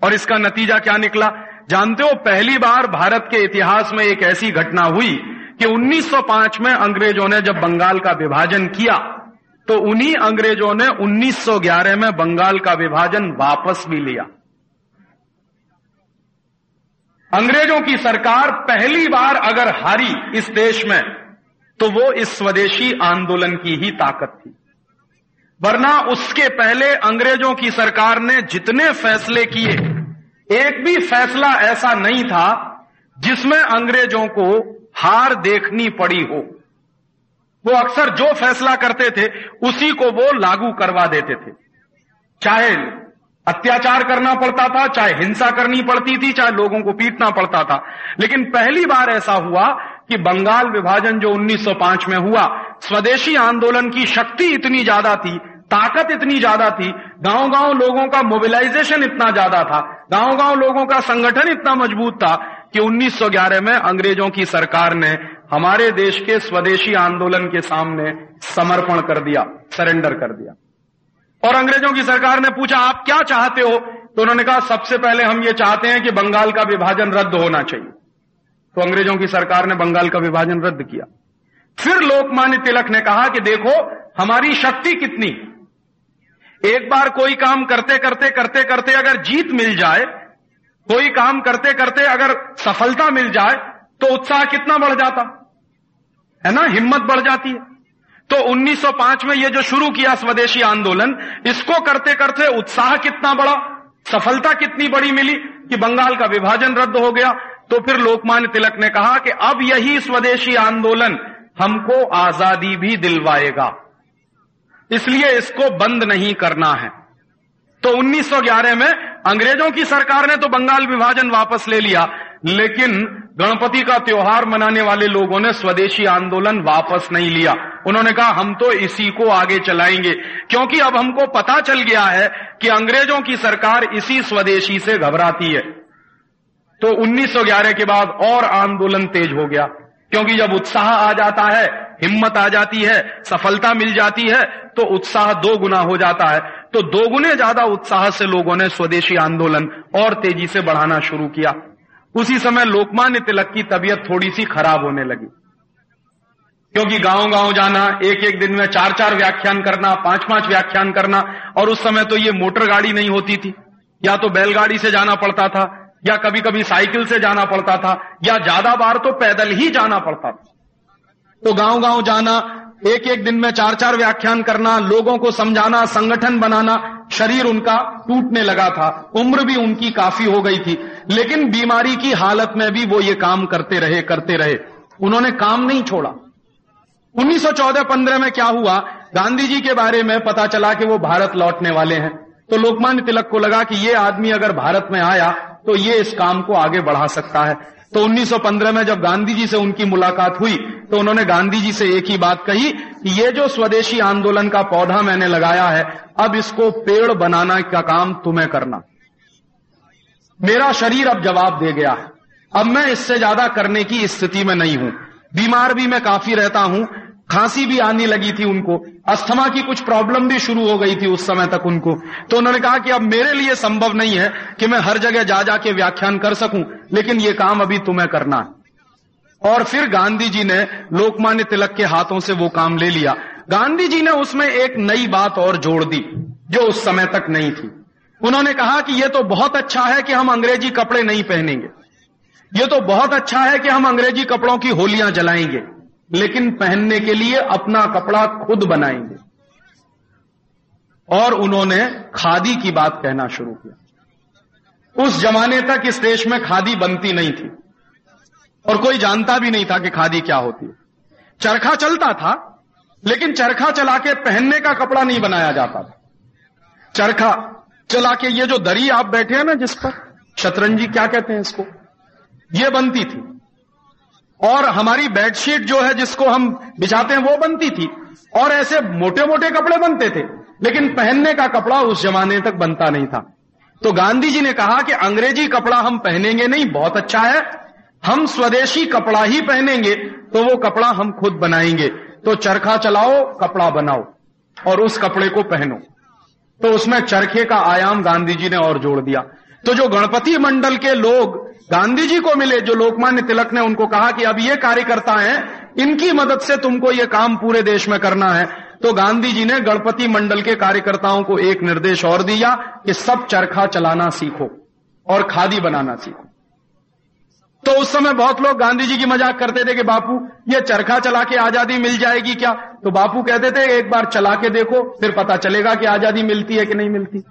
और इसका नतीजा क्या निकला? जानते हो, पहली बार भारत के इतिहास में एक ऐसी घटना हुई कि 1905 में अंग्रेज़ों ने जब बंगाल का विभाजन किया तो उन्हीं अंग्रेज़ों ने 1911 में बंगाल का विभाजन वापस भी लिया। अंग्रेज़ों की सरकार पहली बार अगर हारी इस देश में तो वो इस स्वदेशी आंदोलन की ही ताकत थी। वरना उसके पहले अंग्रेज़ों की सरकार ने जितने फैसले किए, एक भी फैसला ऐसा नहीं था जिसमें अंग्रेज़ों को हार देखनी पड़ी हो। वो अक्सर जो फैसला करते थे, उसी को वो लागू करवा देते थे। चाहे अत्याचार करना पड़ता था, चाहे हिंसा करनी पड़ती थी, चाहे लोगों को पीटना पड़ता था। लेकिन पहली बार ऐसा हुआ कि बंगाल विभाजन जो 1905 में हुआ, स्वदेशी आंदोलन की शक्ति इतनी ज़्यादा थी ताकत इतनी ज़्यादा थी गाँव गाँव लोगों का मोबिलाइजेशन इतना ज़्यादा था गाँव गाँव लोगों का संगठन इतना मज़बूत था कि 1911 में अंग्रेज़ों की सरकार ने हमारे देश के स्वदेशी आंदोलन के सामने समर्पण कर दिया सरेंडर कर दिया। और अंग्रेज़ों की सरकार ने पूछा, आप क्या चाहते हो? तो उन्होंने कहा, सबसे पहले हम ये चाहते हैं कि बंगाल का विभाजन रद्द होना चाहिए। तो अंग्रेज़ों की सरकार ने बंगाल का विभाजन रद्द किया। फिर लोकमान्य तिलक ने कहा कि देखो, हमारी शक्ति कितनी एक बार कोई काम करते करते करते करते अगर जीत मिल जाए, कोई काम करते करते अगर सफलता मिल जाए तो उत्साह कितना बढ़ जाता? है ना? हिम्मत बढ़ जाती है। तो 1905 में ये जो शुरू किया स्वदेशी आंदोलन, इसको करते करते उत्साह कितना बड़ा सफलता कितनी बड़ी मिली कि बंगाल का विभाजन रद्द हो गया। तो फिर लोकमान्य तिलक ने कहा कि अब यही स्वदेशी आंदोलन हमको आज़ादी भी दिलवाएगा। इसलिए इसको बंद नहीं करना है। तो 1911 में अंग्रेज़ों की सरकार ने तो बंगाल विभाजन वापस ले लिया, लेकिन गणपति का त्योहार मनाने वाले लोगों ने स्वदेशी आंदोलन वापस नहीं लिया। उन्होंने कहा, हम तो इसी को आगे चलाएँगे। क्योंकि अब हमको पता चल गया है कि अंग्रेज़ों की सरकार इसी स्वदेशी से घबराती है। तो 1911 के बाद और आंदोलन तेज हो गया, क्योंकि जब उत्साह आ जाता है हिम्मत आ जाती है, सफलता मिल जाती है तो उत्साह दो गुना हो जाता है। तो दोगुने ज़्यादा उत्साह से लोगों ने स्वदेशी आंदोलन और तेज़ी से बढ़ाना शुरू किया। उसी समय लोकमान्य तिलक की तबीयत थोड़ी सी खराब होने लगी। क्योंकि गाँव गाँव जाना एक एक दिन में चार चार व्याख्यान करना पाँच पाँच व्याख्यान करना, और उस समय तो ये मोटर गाड़ी नहीं होती थी। या तो बैलगाड़ी से जाना पड़ता था, या कभी कभी साइकिल से जाना पड़ता था, या ज़्यादा बार तो पैदल ही जाना पड़ता था। तो गाँव गाँव जाना एक एक दिन में चार चार व्याख्यान करना, लोगों को समझाना, संगठन बनाना, शरीर उनका टूटने लगा था, उम्र भी उनकी काफ़ी हो गई थी। लेकिन बीमारी की हालत में भी वो ये काम करते रहे करते रहे। उन्होंने काम नहीं छोड़ा। 1914-15 में क्या हुआ? गांधी जी के बारे में पता चला कि वो भारत लौटने वाले हैं। तो लोकमान्य तिलक को लगा कि ये आदमी अगर भारत में आया तो ये इस काम को आगे बढ़ा सकता है। तो 1915 में जब गांधी जी से उनकी मुलाकात हुई तो उन्होंने गांधी जी से एक ही बात कही कि ये जो स्वदेशी आंदोलन का पौधा मैंने लगाया है, अब इसको पेड़ बनाना का काम तुम्हें करना। मेरा शरीर अब जवाब दे गया। अब मैं इससे ज़्यादा करने की स्थिति में नहीं हूँ। बीमार भी मैं काफ़ी रहता हूँ खांसी भी आने लगी थी उनको। अस्थमा की कुछ प्रॉब्लम भी शुरू हो गई थी उस समय तक उनको। तो उन्होंने कहा कि अब मेरे लिए संभव नहीं है कि मैं हर जगह जा जाके व्याख्यान कर सकूँ, लेकिन ये काम अभी तुम्हें करना है। और फिर गांधी जी ने लोकमान्य तिलक के हाथों से वो काम ले लिया। गांधी जी ने उसमें एक नई बात और जोड़ दी, जो उस समय तक नहीं थी। उन्होंने कहा कि यह तो बहुत अच्छा है कि हम अंग्रेज़ी कपड़े नहीं पहनेंगे। ये तो बहुत अच्छा है कि हम अंग्रेज़ी कपड़ों की होलियाँ जलाएँगे। लेकिन पहनने के लिए अपना कपड़ा खुद बनाएँगे। और उन्होंने खादी की बात कहना शुरू किया। उस जमाने तक इस देश में खादी बनती नहीं थी। और कोई जानता भी नहीं था कि खादी क्या होती है। चरखा चलता था, लेकिन चरखा चला के पहनने का कपड़ा नहीं बनाया जाता था। चरखा चला के ये जो दरी आप बैठे हैं ना जिस पर, शतरंजी क्या कहते हैं इसको? ये बनती थी। और हमारी बेडशीट जो है जिसको हम बिछाते हैं, वो बनती थी। और ऐसे मोटे मोटे कपड़े बनते थे, लेकिन पहनने का कपड़ा उस जमाने तक बनता नहीं था। तो गांधी जी ने कहा कि अंग्रेज़ी कपड़ा हम पहनेंगे नहीं, बहुत अच्छा है। हम स्वदेशी कपड़ा ही पहनेंगे तो वो कपड़ा हम खुद बनाएँगे। तो चरखा चलाओ, कपड़ा बनाओ, और उस कपड़े को पहनो। तो उसमें चरखे का आयाम गांधी जी ने और जोड़ दिया। तो जो गणपति मंडल के लोग गांधी जी को मिले, जो लोकमान्य तिलक ने उनको कहा कि अब ये कार्यकर्ता हैं, इनकी मदद से तुमको ये काम पूरे देश में करना है। तो गांधी जी ने गणपति मंडल के कार्यकर्ताओं को एक निर्देश और दिया कि सब चरखा चलाना सीखो और खादी बनाना सीखो। तो उस समय बहुत लोग गांधी जी की मज़ाक करते थे कि बापू, ये चरखा चला के आज़ादी मिल जाएगी क्या? तो बापू कहते थे, एक बार चला के देखो, फिर पता चलेगा कि आज़ादी मिलती है कि नहीं मिलती।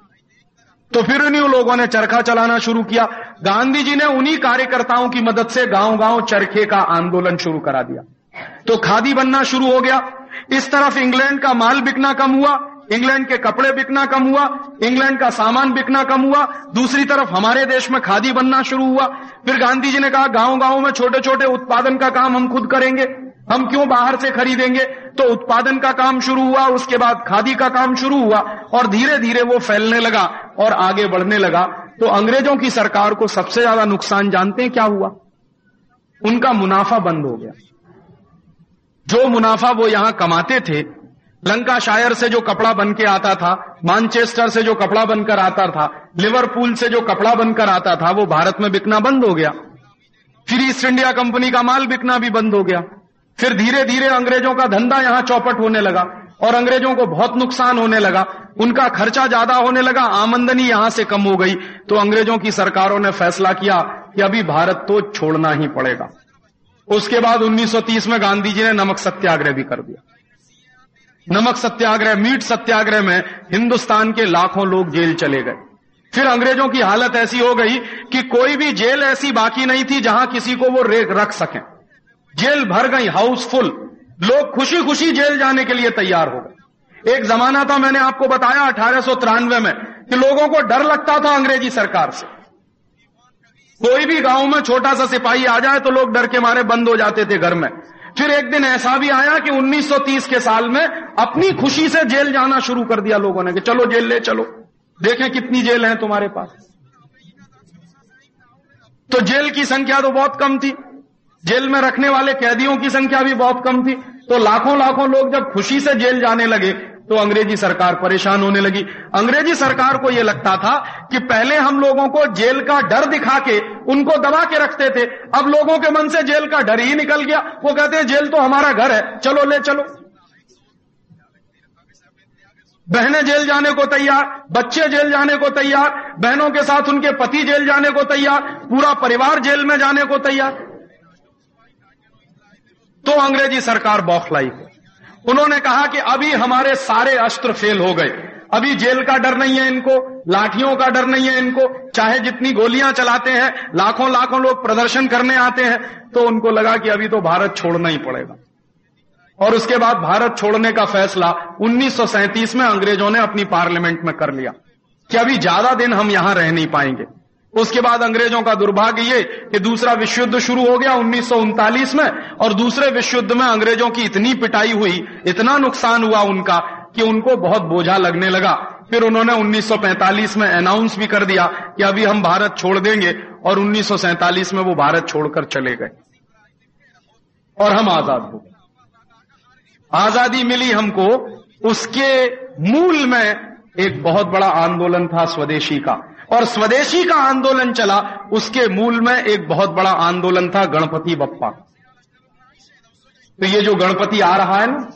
तो फिर उन्हीं लोगों ने चरखा चलाना शुरू किया। गांधी जी ने उन्हीं कार्यकर्ताओं की मदद से गाँव गाँव चरखे का आंदोलन शुरू करा दिया। तो खादी बनना शुरू हो गया। इस तरफ़ इंग्लैंड का माल बिकना कम हुआ। इंग्लैंड के कपड़े बिकना कम हुआ, इंग्लैंड का सामान बिकना कम हुआ, दूसरी तरफ़ हमारे देश में खादी बनना शुरू हुआ। फिर गांधी जी ने कहा गाँव गाँव में छोटे छोटे उत्पादन का काम हम खुद करेंगे, हम क्यों बाहर से खरीदेंगे? तो उत्पादन का काम शुरू हुआ, उसके बाद खादी का काम शुरू हुआ, और धीरे धीरे वो फैलने लगा और आगे बढ़ने लगा। तो अंग्रेज़ों की सरकार को सबसे ज़्यादा नुकसान जानते हैं क्या हुआ? उनका मुनाफा बंद हो गया। जो मुनाफा वो यहाँ कमाते थे लंका शायर से जो कपड़ा बन के आता था, मानचेस्टर से जो कपड़ा बनकर आता था, लिवरपूल से जो कपड़ा बनकर आता था, वो भारत में बिकना बंद हो गया। फिर ईस्ट इंडिया कंपनी का माल बिकना भी बंद हो गया। फिर धीरे धीरे अंग्रेज़ों का धंधा यहाँ चौपट होने लगा और अंग्रेज़ों को बहुत नुकसान होने लगा। उनका खर्चा ज़्यादा होने लगा, आमंदनी यहाँ से कम हो गई। तो अंग्रेज़ों की सरकारों ने फैसला किया कि अभी भारत तो छोड़ना ही पड़ेगा। उसके बाद 1930 में गांधी जी ने नमक सत्याग्रह भी कर दिया। नमक सत्याग्रह, मीट सत्याग्रह में हिंदुस्तान के लाखों लोग जेल चले गए। फिर अंग्रेज़ों की हालत ऐसी हो गई कि कोई भी जेल ऐसी बाकी नहीं थी जहाँ किसी को वो रख सकें। जेल भर गई, हाउसफुल। लोग खुशी खुशी जेल जाने के लिए तैयार हो गए। एक जमाना था, मैंने आपको बताया अठारह सौ तिरानवे में, कि लोगों को डर लगता था अंग्रेज़ी सरकार से। कोई भी गाँव में छोटा सा सिपाही आ जाए तो लोग डर के मारे बंद हो जाते थे घर में। फिर एक दिन ऐसा भी आया कि 1930 के साल में अपनी खुशी से जेल जाना शुरू कर दिया लोगों ने कि चलो जेल ले, चलो। देखें कितनी जेल है तुम्हारे पास। तो जेल की संख्या तो बहुत कम थी। जेल में रखने वाले कैदियों की संख्या भी बहुत कम थी। तो लाखों लाखों लोग जब खुशी से जेल जाने लगे तो अंग्रेज़ी सरकार परेशान होने लगी। अंग्रेज़ी सरकार को यह लगता था कि पहले हम लोगों को जेल का डर दिखा के उनको दबा के रखते थे। अब लोगों के मन से जेल का डर ही निकल गया। वो कहते हैं, जेल तो हमारा घर है। चलो, ले चलो। बहनें जेल जाने को तैयार, बच्चे जेल जाने को तैयार, बहनों के साथ उनके पति जेल जाने को तैयार, पूरा परिवार जेल में जाने को तैयार। तो अंग्रेज़ी सरकार बौखलाई। उन्होंने कहा कि अभी हमारे सारे अस्त्र फेल हो गए। अभी जेल का डर नहीं है इनको, लाठियों का डर नहीं है इनको। चाहे जितनी गोलियाँ चलाते हैं लाखों लाखों लोग प्रदर्शन करने आते हैं तो उनको लगा कि अभी तो भारत छोड़ना ही पड़ेगा। और उसके बाद भारत छोड़ने का फैसला 1937 में अंग्रेज़ों ने अपनी पार्लियामेंट में कर लिया कि अभी ज़्यादा दिन हम यहाँ रह नहीं पाएँगे। उसके बाद अंग्रेज़ों का दुर्भाग्य ये कि दूसरा विश्व युद्ध शुरू हो गया उन्नीस सौ उनतालीस में, और दूसरे विश्व युद्ध में अंग्रेज़ों की इतनी पिटाई हुई, इतना नुकसान हुआ उनका, कि उनको बहुत बोझा लगने लगा। फिर उन्होंने 1945 में अनाउंस भी कर दिया कि अभी हम भारत छोड़ देंगे, और उन्नीस सौ सैंतालीस में वो भारत छोड़कर चले गए। और हम आज़ाद हो आज़ादी मिली हमको, उसके मूल में एक बहुत बड़ा आंदोलन था स्वदेशी का। और स्वदेशी का आंदोलन चला, उसके मूल में एक बहुत बड़ा आंदोलन था गणपति बप्पा। तो ये जो गणपति आ रहा है ना,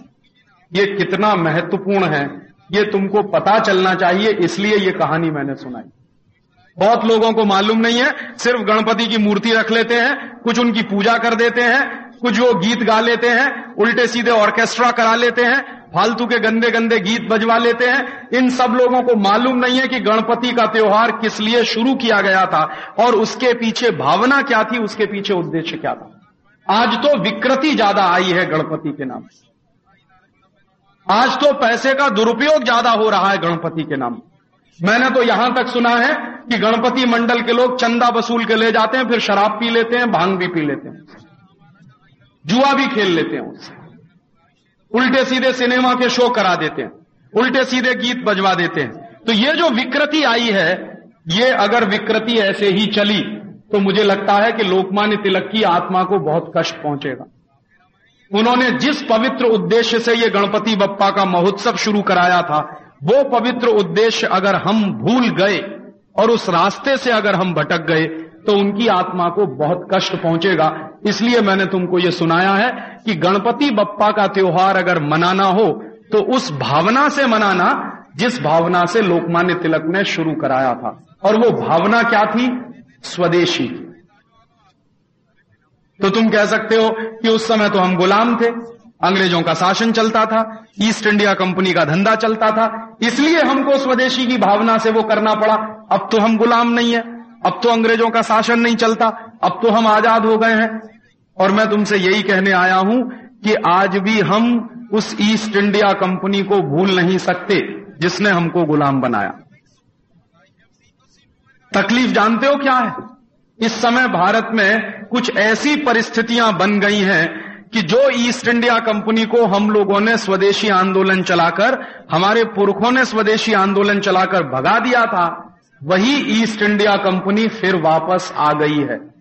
ये कितना महत्वपूर्ण है, ये तुमको पता चलना चाहिए, इसलिए ये कहानी मैंने सुनाई। बहुत लोगों को मालूम नहीं है, सिर्फ़ गणपति की मूर्ति रख लेते हैं, कुछ उनकी पूजा कर देते हैं, कुछ वो गीत गा लेते हैं, उल्टे सीधे ऑर्केस्ट्रा करा लेते हैं फालतू के गंदे गंदे गीत बजवा लेते हैं। इन सब लोगों को मालूम नहीं है कि गणपति का त्योहार किस लिए शुरू किया गया था और उसके पीछे भावना क्या थी, उसके पीछे उद्देश्य क्या था। आज तो विकृति ज़्यादा आई है गणपति के नाम आज तो पैसे का दुरुपयोग ज़्यादा हो रहा है गणपति के नाम। मैंने तो यहाँ तक सुना है कि गणपति मंडल के लोग चंदा वसूल के ले जाते हैं, फिर शराब पी लेते हैं, भाँग भी पी लेते हैं। जुआ भी खेल लेते हैं उससे। उल्टे सीधे सिनेमा के शो करा देते हैं, उल्टे सीधे गीत बजवा देते हैं। तो ये जो विकृति आई है, ये अगर विकृति ऐसे ही चली तो मुझे लगता है कि लोकमान्य तिलक की आत्मा को बहुत कष्ट पहुंचेगा। उन्होंने जिस पवित्र उद्देश्य से ये गणपति बप्पा का महोत्सव शुरू कराया था, वो पवित्र उद्देश्य अगर हम भूल गए और उस रास्ते से अगर हम भटक गए तो उनकी आत्मा को बहुत कष्ट पहुंचेगा। इसलिए मैंने तुमको ये सुनाया है कि गणपति बप्पा का त्योहार अगर मनाना हो तो उस भावना से मनाना जिस भावना से लोकमान्य तिलक ने शुरू कराया था। और वो भावना क्या थी? स्वदेशी तो तुम कह सकते हो कि उस समय तो हम गुलाम थे, अंग्रेज़ों का शासन चलता था, ईस्ट इंडिया कंपनी का धंधा चलता था, इसलिए हमको स्वदेशी की भावना से वो करना पड़ा। अब तो हम गुलाम नहीं है, अब तो अंग्रेज़ों का शासन नहीं चलता, अब तो हम आज़ाद हो गए हैं। और मैं तुमसे यही कहने आया हूँ कि आज भी हम उस ईस्ट इंडिया कंपनी को भूल नहीं सकते, जिसने हमको गुलाम बनाया। तकलीफ़ जानते हो क्या है? इस समय भारत में कुछ ऐसी परिस्थितियाँ बन गई हैं कि जो ईस्ट इंडिया कंपनी को हम लोगों ने स्वदेशी आंदोलन चलाकर, हमारे पुरखों ने स्वदेशी आंदोलन चलाकर भगा दिया था, वही ईस्ट इंडिया कंपनी फिर वापस आ गई है।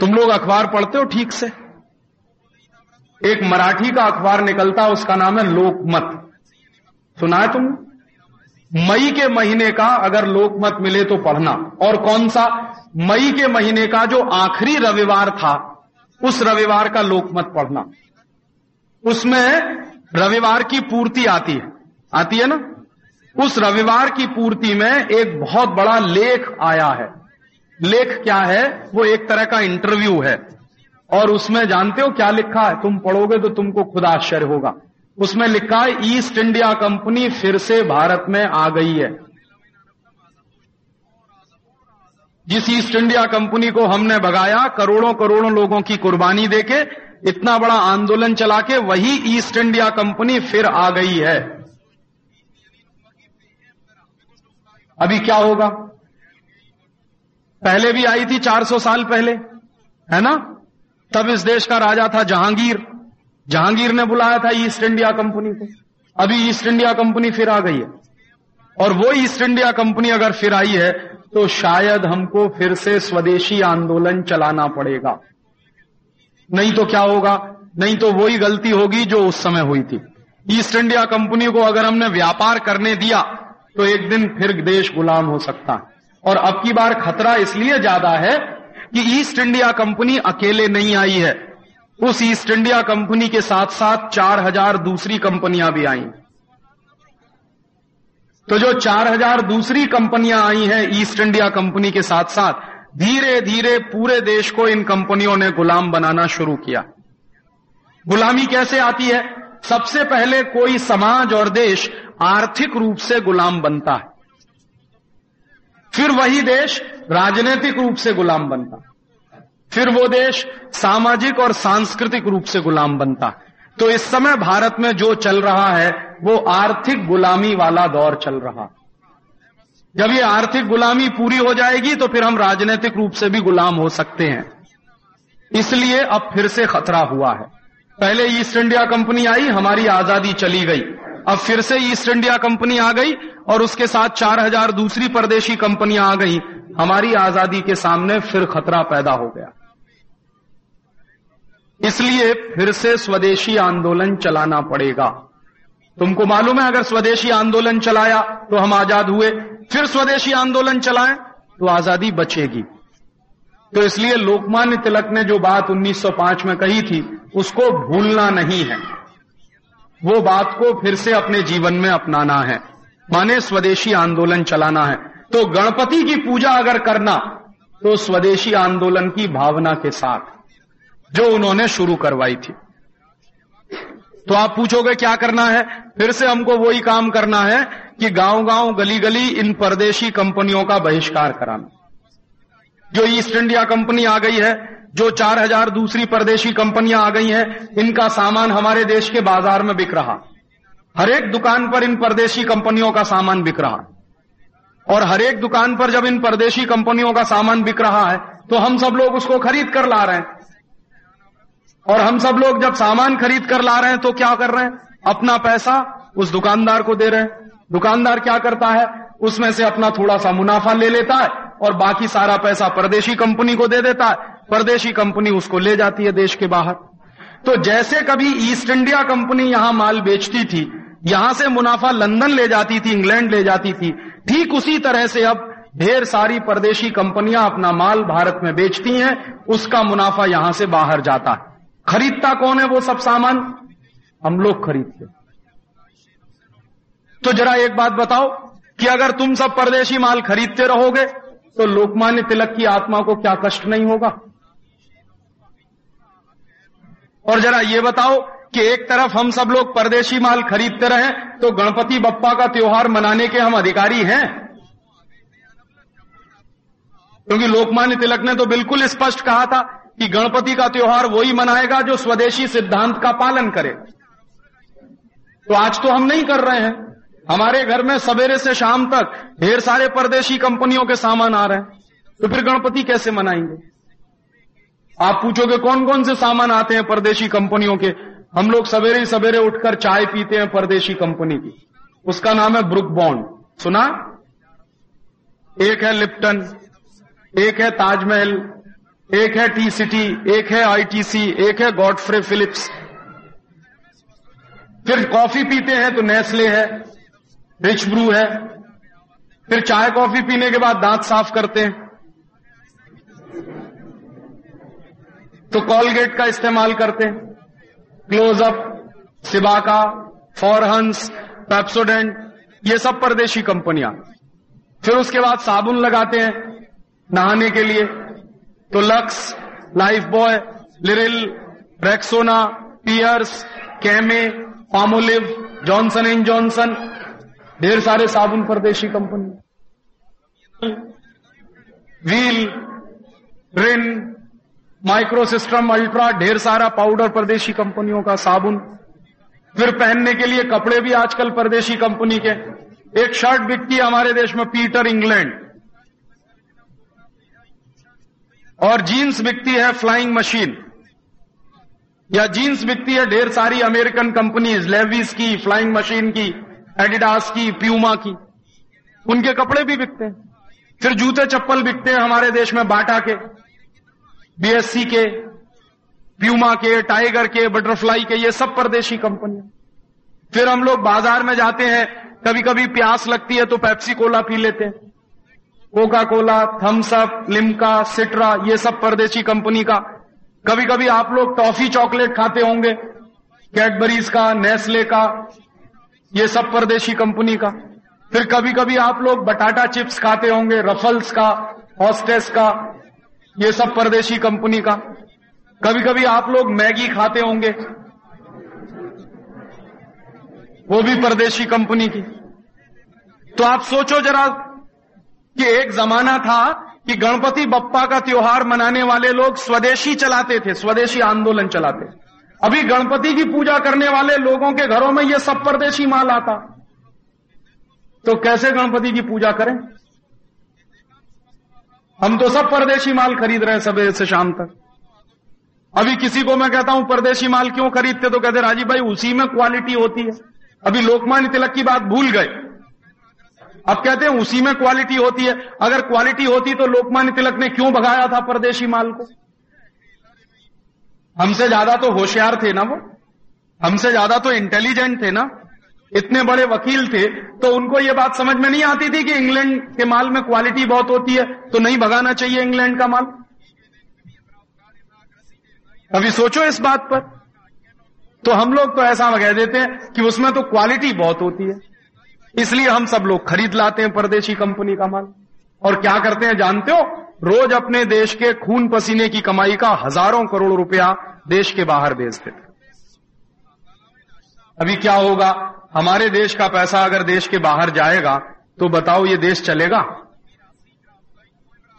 तुम लोग अखबार पढ़ते हो ठीक से? एक मराठी का अखबार निकलता उसका नाम है लोकमत। सुना है तुम मई के महीने का अगर लोकमत मिले तो पढ़ना। और कौन सा? मई के महीने का जो आखिरी रविवार था, उस रविवार का लोकमत पढ़ना। उसमें रविवार की पूर्ति आती है। आती है ना? उस रविवार की पूर्ति में एक बहुत बड़ा लेख आया है। लेख क्या है? वो एक तरह का इंटरव्यू है। और उसमें जानते हो क्या लिखा है? तुम पढ़ोगे तो तुमको खुद आश्चर्य होगा। उसमें लिखा है, ईस्ट इंडिया कंपनी फिर से भारत में आ गई है। जिस ईस्ट इंडिया कंपनी को हमने भगाया, करोड़ों करोड़ों लोगों की कुर्बानी देके, इतना बड़ा आंदोलन चला के वही ईस्ट इंडिया कंपनी फिर आ गई है। अभी क्या होगा? पहले भी आई थी 400 साल पहले, है ना? तब इस देश का राजा था जहांगीर। जहांगीर ने बुलाया था ईस्ट इंडिया कंपनी को। अभी ईस्ट इंडिया कंपनी फिर आ गई है। और वो ईस्ट इंडिया कंपनी अगर फिर आई है तो शायद हमको फिर से स्वदेशी आंदोलन चलाना पड़ेगा। नहीं तो क्या होगा? नहीं तो वही गलती होगी जो उस समय हुई थी। ईस्ट इंडिया कंपनी को अगर हमने व्यापार करने दिया तो एक दिन फिर देश गुलाम हो सकता है। और अब की बार खतरा इसलिए ज़्यादा है कि ईस्ट इंडिया कंपनी अकेले नहीं आई है। उस ईस्ट इंडिया कंपनी के साथ साथ चार हज़ार दूसरी कंपनियाँ भी आई। तो जो चार हज़ार दूसरी कंपनियाँ आई हैं ईस्ट इंडिया कंपनी के साथ साथ धीरे धीरे पूरे देश को इन कंपनियों ने गुलाम बनाना शुरू किया। गुलामी कैसे आती है? सबसे पहले कोई समाज और देश आर्थिक रूप से गुलाम बनता है। फिर वही देश राजनीतिक रूप से गुलाम बनता। फिर वो देश सामाजिक और सांस्कृतिक रूप से गुलाम बनता। तो इस समय भारत में जो चल रहा है, वो आर्थिक गुलामी वाला दौर चल रहा। जब ये आर्थिक गुलामी पूरी हो जाएगी तो फिर हम राजनीतिक रूप से भी गुलाम हो सकते हैं। इसलिए अब फिर से खतरा हुआ है। पहले ईस्ट इंडिया कंपनी आई, हमारी आज़ादी चली गई। अब फिर से ईस्ट इंडिया कंपनी आ गई और उसके साथ चार हज़ार दूसरी परदेशी कंपनियाँ आ गई। हमारी आज़ादी के सामने फिर खतरा पैदा हो गया। इसलिए फिर से स्वदेशी आंदोलन चलाना पड़ेगा। तुमको मालूम है, अगर स्वदेशी आंदोलन चलाया तो हम आज़ाद हुए। फिर स्वदेशी आंदोलन चलाएँ तो आज़ादी बचेगी। तो इसलिए लोकमान्य तिलक ने जो बात 1905 में कही थी, उसको भूलना नहीं है। वो बात को फिर से अपने जीवन में अपनाना है। माने स्वदेशी आंदोलन चलाना है। तो गणपति की पूजा अगर करना तो स्वदेशी आंदोलन की भावना के साथ, जो उन्होंने शुरू करवाई थी। तो आप पूछोगे, क्या करना है? फिर से हमको वही काम करना है कि गाँव गाँव गली गली इन परदेशी कंपनियों का बहिष्कार कराना। जो ईस्ट इंडिया कंपनी आ गई है, जो चार हज़ार दूसरी परदेशी कंपनियाँ आ गई हैं, इनका सामान हमारे देश के बाज़ार में बिक रहा। हर एक दुकान पर इन परदेशी कंपनियों का सामान बिक रहा। और हर एक दुकान पर जब इन परदेशी कंपनियों का सामान बिक रहा है तो हम सब लोग उसको खरीद कर ला रहे हैं। और हम सब लोग जब सामान खरीद कर ला रहे हैं तो क्या कर रहे हैं? अपना पैसा उस दुकानदार को दे रहे हैं। दुकानदार क्या करता है? उसमें से अपना थोड़ा सा मुनाफा ले लेता है। और बाकी सारा पैसा परदेशी कंपनी को दे देता है। परदेशी कंपनी उसको ले जाती है देश के बाहर। तो जैसे कभी ईस्ट इंडिया कंपनी यहाँ माल बेचती थी, यहाँ से मुनाफा लंदन ले जाती थी, इंग्लैंड ले जाती थी, ठीक उसी तरह से अब ढेर सारी परदेशी कंपनियाँ अपना माल भारत में बेचती हैं, उसका मुनाफा यहाँ से बाहर जाता है। खरीदता कौन है वो सब सामान? हम लोग खरीदते तो जरा एक बात बताओ कि अगर तुम सब परदेशी माल खरीदते रहोगे तो लोकमान्य तिलक की आत्मा को क्या कष्ट नहीं होगा? और जरा ये बताओ कि एक तरफ़ हम सब लोग परदेशी माल खरीदते रहे तो गणपति बप्पा का त्योहार मनाने के हम अधिकारी हैं? क्योंकि लोकमान्य तिलक ने तो बिल्कुल स्पष्ट कहा था कि गणपति का त्योहार वही मनाएगा जो स्वदेशी सिद्धांत का पालन करे। तो आज तो हम नहीं कर रहे हैं। हमारे घर में सवेरे से शाम तक ढेर सारे परदेशी कंपनियों के सामान आ रहे हैं। तो फिर गणपति कैसे मनाएँगे? आप पूछोगे कौन कौन से सामान आते हैं परदेशी कंपनियों के? हम लोग सवेरे ही सवेरे उठकर चाय पीते हैं परदेशी कंपनी की। उसका नाम है ब्रुक बॉन्ड सुना? एक है लिप्टन, एक है ताजमहल, एक है टी सिटी, एक है आईटीसी, एक है गॉडफ्रे फिलिप्स। फिर कॉफ़ी पीते हैं तो नेस्ले है। रिच ब्रू है। फिर चाय कॉफ़ी पीने के बाद दांत साफ़ करते हैं। तो कॉलगेट का इस्तेमाल करते हैं। क्लोजअप सिबाका फॉरहंस पेप्सोडेंट ये सब परदेशी कंपनियाँ। फिर उसके बाद साबुन लगाते हैं नहाने के लिए। तो Lux Lifebuoy Liril Rexona Pears Camay Palmolive Johnson and Johnson ढेर सारे साबुन परदेशी company. Wheel Rin microsystem ultra ढेर सारा पाउडर परदेशी कंपनियों का साबुन। फिर पहनने के लिए कपड़े भी आजकल परदेशी कंपनी के। एक शर्ट बिकती है हमारे देश में पीटर इंग्लैंड और जीन्स बिकती है फ्लाइंग मशीन या जीन्स बिकती है ढेर सारी अमेरिकन कंपनीज़ लेविस की फ्लाइंग मशीन की। एडिडास की प्यूमा की। उनके कपड़े भी बिकते हैं। फिर जूते चप्पल बिकते हैं हमारे देश में बाटा के बीएससी के प्यूमा के टाइगर के बटरफ्लाई के, ये सब परदेशी कंपनियाँ। फिर हम लोग बाज़ार में जाते हैं कभी कभी प्यास लगती है तो पेप्सी कोला पी लेते हैं। Coca Cola Thums Up Limca Citra ये सब परदेशी कंपनी का। कभी कभी आप लोग टॉफी चॉकलेट खाते होंगे कैडबरीज का नेस्ले का ये सब परदेशी कंपनी का। फिर कभी कभी आप लोग बटाटा चिप्स खाते होंगे, रफल्स का, हॉस्टेस का, ये सब परदेशी कंपनी का। कभी कभी आप लोग मैगी खाते होंगे, वो भी परदेशी कंपनी की। तो आप सोचो जरा कि एक जमाना था कि गणपति बप्पा का त्योहार मनाने वाले लोग स्वदेशी चलाते थे, स्वदेशी आंदोलन चलाते अभी गणपति की पूजा करने वाले लोगों के घरों में यह सब परदेशी माल आता। तो कैसे गणपति की पूजा करें? हम तो सब परदेशी माल खरीद रहे हैं सवेरे से शाम तक। अभी किसी को मैं कहता हूँ, परदेशी माल क्यों खरीदते? तो कहते राजीव भाई, उसी में क्वालिटी होती है। अभी लोकमान्य तिलक की बात भूल गए। अब कहते हैं, उसी में क्वालिटी होती है। अगर क्वालिटी होती तो लोकमान्य तिलक ने क्यों भगाया था परदेशी माल को? हमसे ज़्यादा तो होशियार थे ना वो? हमसे ज़्यादा तो इंटेलिजेंट थे ना? इतने बड़े वकील थे तो उनको ये बात समझ में नहीं आती थी कि इंग्लैंड के माल में क्वालिटी बहुत होती है तो नहीं भगाना चाहिए इंग्लैंड का माल? अभी सोचो इस बात पर। तो हम लोग तो ऐसा कह देते हैं कि उसमें तो क्वालिटी बहुत होती है। इसलिए हम सब लोग खरीद लाते हैं परदेशी कंपनी का माल। और क्या करते हैं जानते हो? रोज अपने देश के खून पसीने की कमाई का हज़ारों करोड़ रुपया देश के बाहर भेजते थे। अभी क्या होगा? हमारे देश का पैसा अगर देश के बाहर जाएगा तो बताओ ये देश चलेगा?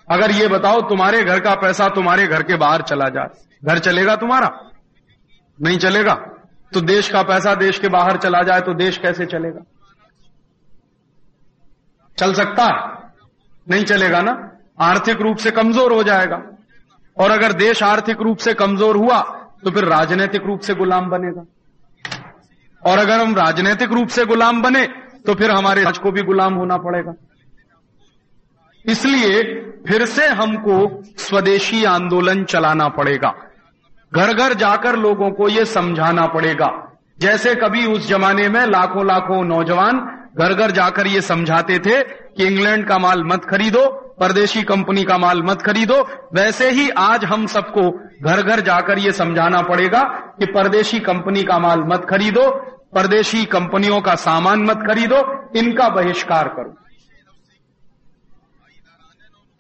अगर ये बताओ, तुम्हारे घर का पैसा तुम्हारे घर के बाहर चला जाए घर चलेगा तुम्हारा? नहीं चलेगा। तो देश का पैसा देश के बाहर चला जाए तो देश कैसे चलेगा? चल सकता? है नहीं चलेगा ना? आर्थिक रूप से कमज़ोर हो जाएगा। और अगर देश आर्थिक रूप से कमज़ोर हुआ तो फिर राजनीतिक रूप से गुलाम बनेगा। और अगर हम राजनीतिक रूप से गुलाम बने तो फिर हमारे राज को भी गुलाम होना पड़ेगा। इसलिए फिर से हमको स्वदेशी आंदोलन चलाना पड़ेगा। घर घर जाकर लोगों को यह समझाना पड़ेगा। जैसे कभी उस जमाने में लाखों लाखों नौजवान घर घर जाकर ये समझाते थे कि इंग्लैंड का माल मत खरीदो परदेशी कंपनी का माल मत खरीदो। वैसे ही आज हम सबको घर घर जाकर ये समझाना पड़ेगा कि परदेशी कंपनी का माल मत खरीदो, परदेशी कंपनियों का सामान मत खरीदो, इनका बहिष्कार करो।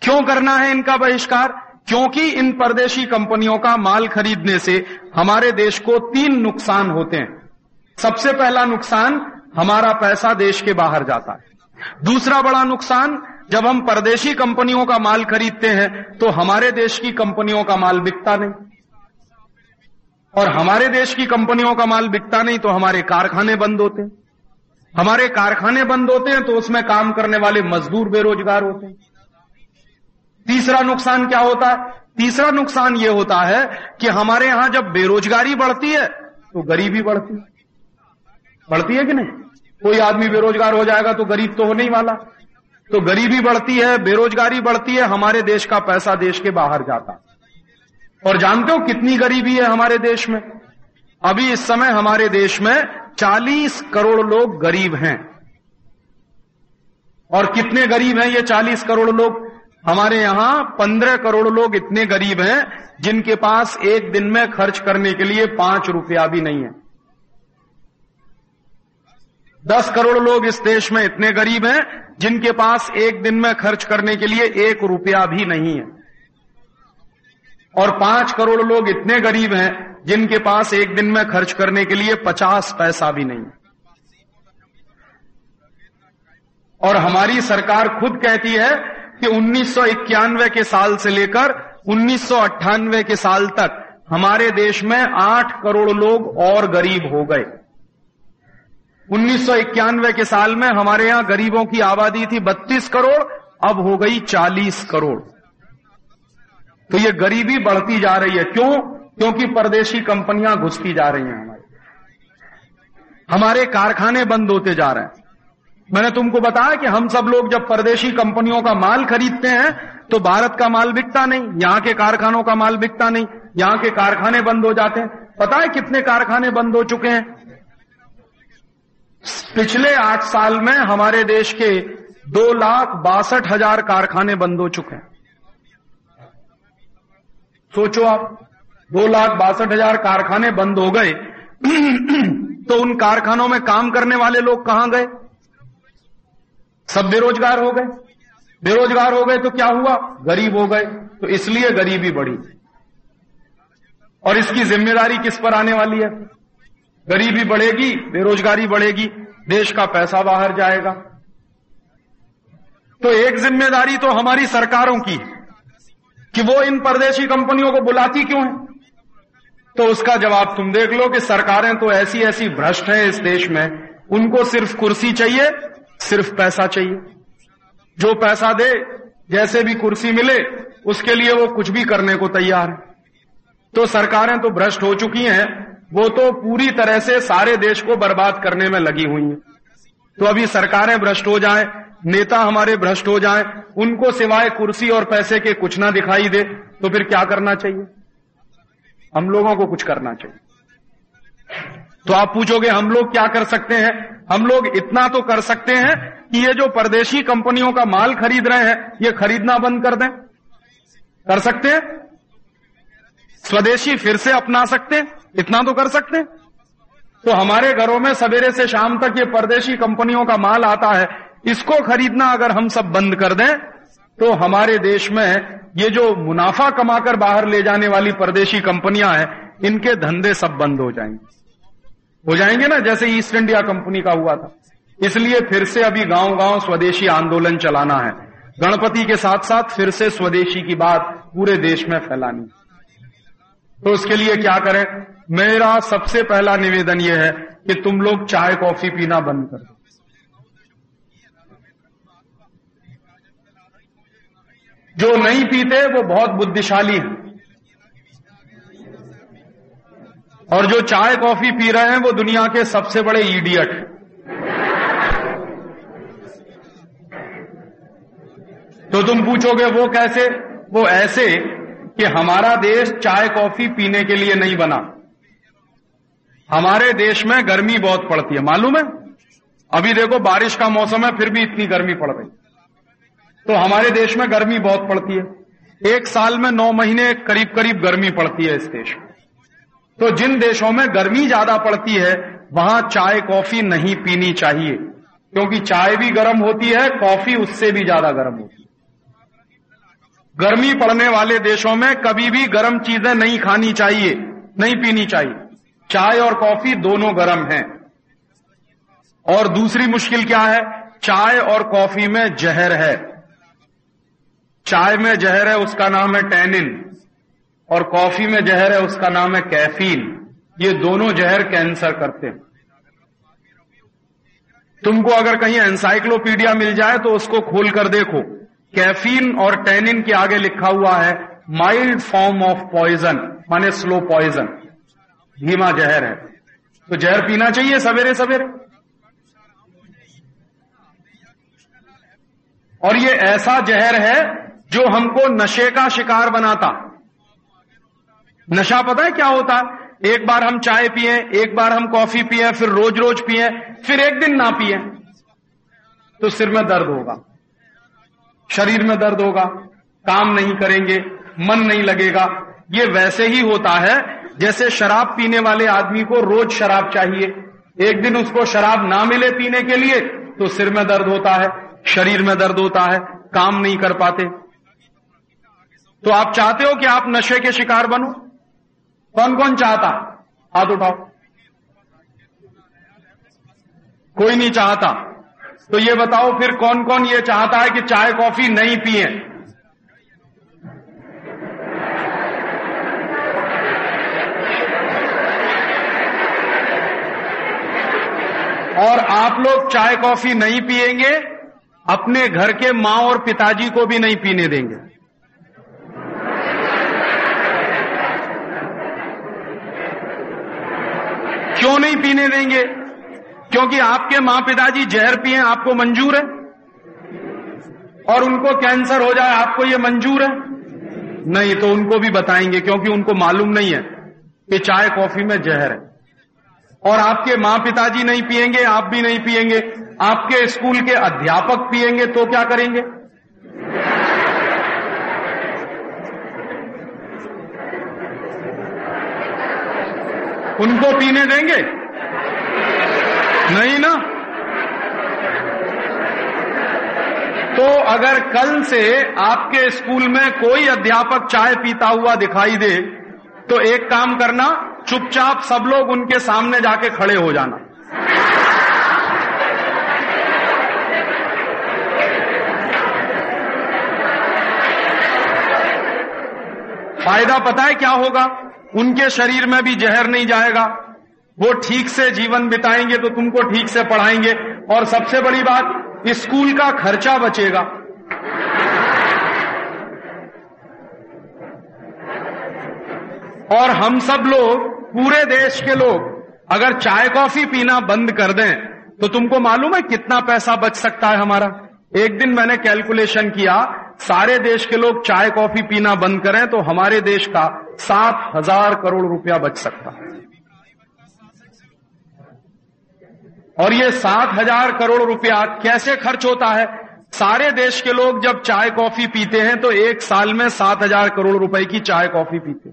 क्यों करना है इनका बहिष्कार? क्योंकि इन परदेशी कंपनियों का माल खरीदने से हमारे देश को तीन नुकसान होते हैं। सबसे पहला नुकसान, हमारा पैसा देश के बाहर जाता है। दूसरा बड़ा नुकसान जब हम परदेशी कंपनियों का माल खरीदते हैं तो हमारे देश की कंपनियों का माल बिकता नहीं। और हमारे देश की कंपनियों का माल बिकता नहीं तो हमारे कारखाने बंद होते हैं। हमारे कारखाने बंद होते हैं तो उसमें काम करने वाले मजदूर बेरोजगार होते हैं। तीसरा नुकसान क्या होता? है तीसरा नुकसान यह होता है कि हमारे यहाँ जब बेरोजगारी बढ़ती है तो गरीबी बढ़ती है। बढ़ती है कि नहीं? कोई आदमी बेरोजगार हो जाएगा तो गरीब तो होने ही वाला। तो गरीबी बढ़ती है, बेरोजगारी बढ़ती है, हमारे देश का पैसा देश के बाहर जाता। और जानते हो कितनी गरीबी है हमारे देश में? अभी इस समय हमारे देश में 40 करोड़ लोग गरीब हैं। और कितने गरीब हैं ये 40 करोड़ लोग? हमारे यहाँ 15 करोड़ लोग इतने गरीब हैं, जिनके पास एक दिन में खर्च करने के लिए पाँच रुपया भी नहीं है। दस करोड़ लोग इस देश में इतने गरीब हैं, जिनके पास एक दिन में खर्च करने के लिए एक रुपया भी नहीं है। और पाँच करोड़ लोग इतने गरीब हैं, जिनके पास एक दिन में खर्च करने के लिए पचास पैसा भी नहीं। और हमारी सरकार खुद कहती है कि उन्नीस सौ इक्यानवे के साल से लेकर उन्नीस सौ अट्ठानवे के साल तक हमारे देश में आठ करोड़ लोग और गरीब हो गए। उन्नीस सौ इक्यानवे के साल में हमारे यहाँ गरीबों की आबादी थी 32 करोड़, अब हो गई 40 करोड़। तो ये गरीबी बढ़ती जा रही है। क्यों? क्योंकि परदेशी कंपनियाँ घुसती जा रही हैं हमारे। हमारे कारखाने बंद होते जा रहे हैं। मैंने तुमको बताया कि हम सब लोग जब परदेशी कंपनियों का माल खरीदते हैं तो भारत का माल बिकता नहीं, यहाँ के कारखानों का माल बिकता नहीं, यहाँ के कारखाने बंद हो जाते हैं। पता है कितने कारखाने बंद हो चुके हैं? पिछले आठ साल में हमारे देश के दो लाख बासठ हज़ार कारखाने बंद हो चुके हैं। सोचो आप, दो लाख बासठ हज़ार कारखाने बंद हो गए तो उन कारखानों में काम करने वाले लोग कहाँ गए? सब बेरोजगार हो गए। बेरोजगार हो गए तो क्या हुआ? गरीब हो गए तो इसलिए गरीबी बढ़ी। और इसकी ज़िम्मेदारी किस पर आने वाली है? गरीबी बढ़ेगी, बेरोजगारी बढ़ेगी। देश का पैसा बाहर जाएगा। तो एक ज़िम्मेदारी तो हमारी सरकारों की कि वो इन परदेशी कंपनियों को बुलाती क्यों है? तो उसका जवाब तुम देख लो कि सरकारें तो ऐसी ऐसी भ्रष्ट हैं इस देश में, उनको सिर्फ़ कुर्सी चाहिए, सिर्फ़ पैसा चाहिए। जो पैसा दे, जैसे भी कुर्सी मिले, उसके लिए वो कुछ भी करने को तैयार है। तो सरकारें तो भ्रष्ट हो चुकी हैं वो तो पूरी तरह से सारे देश को बर्बाद करने में लगी हुई हैं। तो अभी सरकारें भ्रष्ट हो जाएँ, नेता हमारे भ्रष्ट हो जाएँ, उनको सिवाय कुर्सी और पैसे के कुछ ना दिखाई दे तो फिर क्या करना चाहिए? हम लोगों को कुछ करना चाहिए। तो आप पूछोगे, हम लोग क्या कर सकते हैं? हम लोग इतना तो कर सकते हैं कि ये जो परदेशी कंपनियों का माल खरीद रहे हैं, ये खरीदना बंद कर दें। कर सकते हैं? स्वदेशी फिर से अपना सकते हैं? इतना तो कर सकते तो हमारे घरों में सवेरे से शाम तक ये परदेशी कंपनियों का माल आता है, इसको खरीदना अगर हम सब बंद कर दें तो हमारे देश में ये जो मुनाफा कमाकर बाहर ले जाने वाली परदेशी कंपनियाँ हैं, इनके धंधे सब बंद हो जाएँगे। हो जाएँगे ना, जैसे ईस्ट इंडिया कंपनी का हुआ था। इसलिए फिर से अभी गाँव गाँव स्वदेशी आंदोलन चलाना है। गणपति के साथ साथ फिर से स्वदेशी की बात पूरे देश में फैलानी तो उसके लिए क्या करें? मेरा सबसे पहला निवेदन यह है कि तुम लोग चाय, कॉफ़ी पीना बंद कर जो नहीं पीते, वो बहुत बुद्धिशाली है। और जो चाय, कॉफ़ी पी रहे हैं, वो दुनिया के सबसे बड़े इडियट तो तुम पूछोगे, वो कैसे? वो ऐसे कि हमारा देश चाय कॉफ़ी पीने के लिए नहीं बना। हमारे देश में गर्मी बहुत पड़ती है, मालूम है? अभी देखो बारिश का मौसम है, फिर भी इतनी गर्मी पड़ रही तो हमारे देश में गर्मी बहुत पड़ती है। एक साल में नौ महीने करीब करीब गर्मी पड़ती है इस देश में। तो जिन देशों में गर्मी ज़्यादा पड़ती है, वहाँ चाय कॉफ़ी नहीं पीनी चाहिए। क्योंकि चाय भी गर्म होती है, कॉफ़ी उससे भी ज़्यादा गर्म होती है। गर्मी पड़ने वाले देशों में कभी भी गर्म चीज़ें नहीं खानी चाहिए, नहीं पीनी चाहिए। चाय और कॉफ़ी दोनों गर्म हैं। और दूसरी मुश्किल क्या है? चाय और कॉफ़ी में जहर है। चाय में जहर है, उसका नाम है टैनिन। और कॉफ़ी में जहर है, उसका नाम है कैफीन। ये दोनों जहर कैंसर करते हैं। तुमको अगर कहीं एंसाइक्लोपीडिया मिल जाए तो उसको खोल कर देखो। कैफीन और टैनिन के आगे लिखा हुआ है माइल्ड फॉर्म ऑफ़ पॉइजन माने स्लो पॉइजन धीमा जहर है। तो जहर पीना चाहिए सवेरे सवेरे। और ये ऐसा जहर है जो हमको नशे का शिकार बनाता। नशा पता है क्या होता? एक बार हम चाय पिए, एक बार हम कॉफ़ी पिए, फिर रोज रोज पिए, फिर एक दिन ना पिए तो सिर में दर्द होगा। शरीर में दर्द होगा, काम नहीं करेंगे, मन नहीं लगेगा। ये वैसे ही होता है, जैसे शराब पीने वाले आदमी को रोज शराब चाहिए। एक दिन उसको शराब ना मिले पीने के लिए तो सिर में दर्द होता है, शरीर में दर्द होता है, काम नहीं कर पाते। तो आप चाहते हो कि आप नशे के शिकार बनो? कौन कौन चाहता? हाथ उठाओ। कोई नहीं चाहता। तो ये बताओ फिर कौन कौन ये चाहता है कि चाय, कॉफ़ी नहीं पिए? और आप लोग चाय, कॉफ़ी नहीं पिएँगे, अपने घर के माँ और पिताजी को भी नहीं पीने देंगे। क्यों नहीं पीने देंगे? क्योंकि आपके माँ पिताजी जहर पिए, आपको मंजूर है? और उनको कैंसर हो जाए, आपको ये मंजूर है? नहीं तो उनको भी बताएँगे, क्योंकि उनको मालूम नहीं है कि चाय कॉफ़ी में जहर है। और आपके माँ पिताजी नहीं पिएँगे, आप भी नहीं पिएँगे। आपके स्कूल के अध्यापक पिएँगे तो क्या करेंगे? उनको पीने देंगे? नहीं ना? तो अगर कल से आपके स्कूल में कोई अध्यापक चाय पीता हुआ दिखाई दे तो एक काम करना, चुपचाप सब लोग उनके सामने जाके खड़े हो जाना। फ़ायदा पता है क्या होगा? उनके शरीर में भी जहर नहीं जाएगा। वो ठीक से जीवन बिताएँगे तो तुमको ठीक से पढ़ाएँगे। और सबसे बड़ी बात, स्कूल का खर्चा बचेगा। और हम सब लोग, पूरे देश के लोग, अगर चाय कॉफ़ी पीना बंद कर दें तो तुमको मालूम है कितना पैसा बच सकता है हमारा? एक दिन मैंने कैलकुलेशन किया, सारे देश के लोग चाय कॉफ़ी पीना बंद करें तो हमारे देश का सात हज़ार करोड़ रुपया बच सकता। और ये सात हज़ार करोड़ रुपया कैसे खर्च होता है? सारे देश के लोग जब चाय कॉफ़ी पीते हैं तो एक साल में सात हज़ार करोड़ रुपए की चाय कॉफ़ी पीते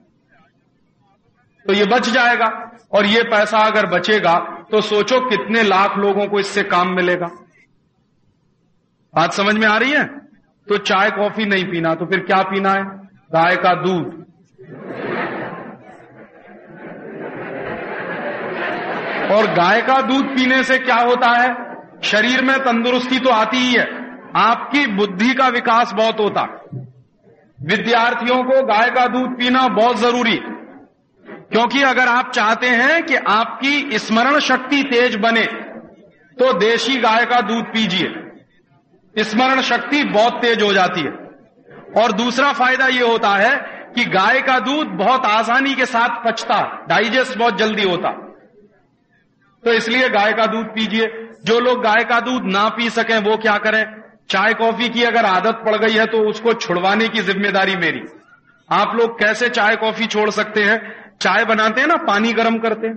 तो ये बच जाएगा, और ये पैसा अगर बचेगा तो सोचो कितने लाख लोगों को इससे काम मिलेगा। बात समझ में आ रही है? तो चाय कॉफ़ी नहीं पीना तो फिर क्या पीना है? गाय का दूध। और गाय का दूध पीने से क्या होता है? शरीर में तंदुरुस्ती तो आती ही है। आपकी बुद्धि का विकास बहुत होता। विद्यार्थियों को गाय का दूध पीना बहुत ज़रूरी। क्योंकि अगर आप चाहते हैं कि आपकी स्मरण शक्ति तेज बने तो देशी गाय का दूध पीजिए। स्मरण शक्ति बहुत तेज हो जाती है। और दूसरा फ़ायदा यह होता है कि गाय का दूध बहुत आसानी के साथ पचता, डाइजेस्ट बहुत जल्दी होता। तो इसलिए गाय का दूध पीजिए। जो लोग गाय का दूध ना पी सकें, वो क्या करें? चाय कॉफ़ी की अगर आदत पड़ गई है तो उसको छुड़वाने की ज़िम्मेदारी मेरी। आप लोग कैसे चाय कॉफ़ी छोड़ सकते हैं? चाय बनाते हैं ना, पानी गर्म करते हैं।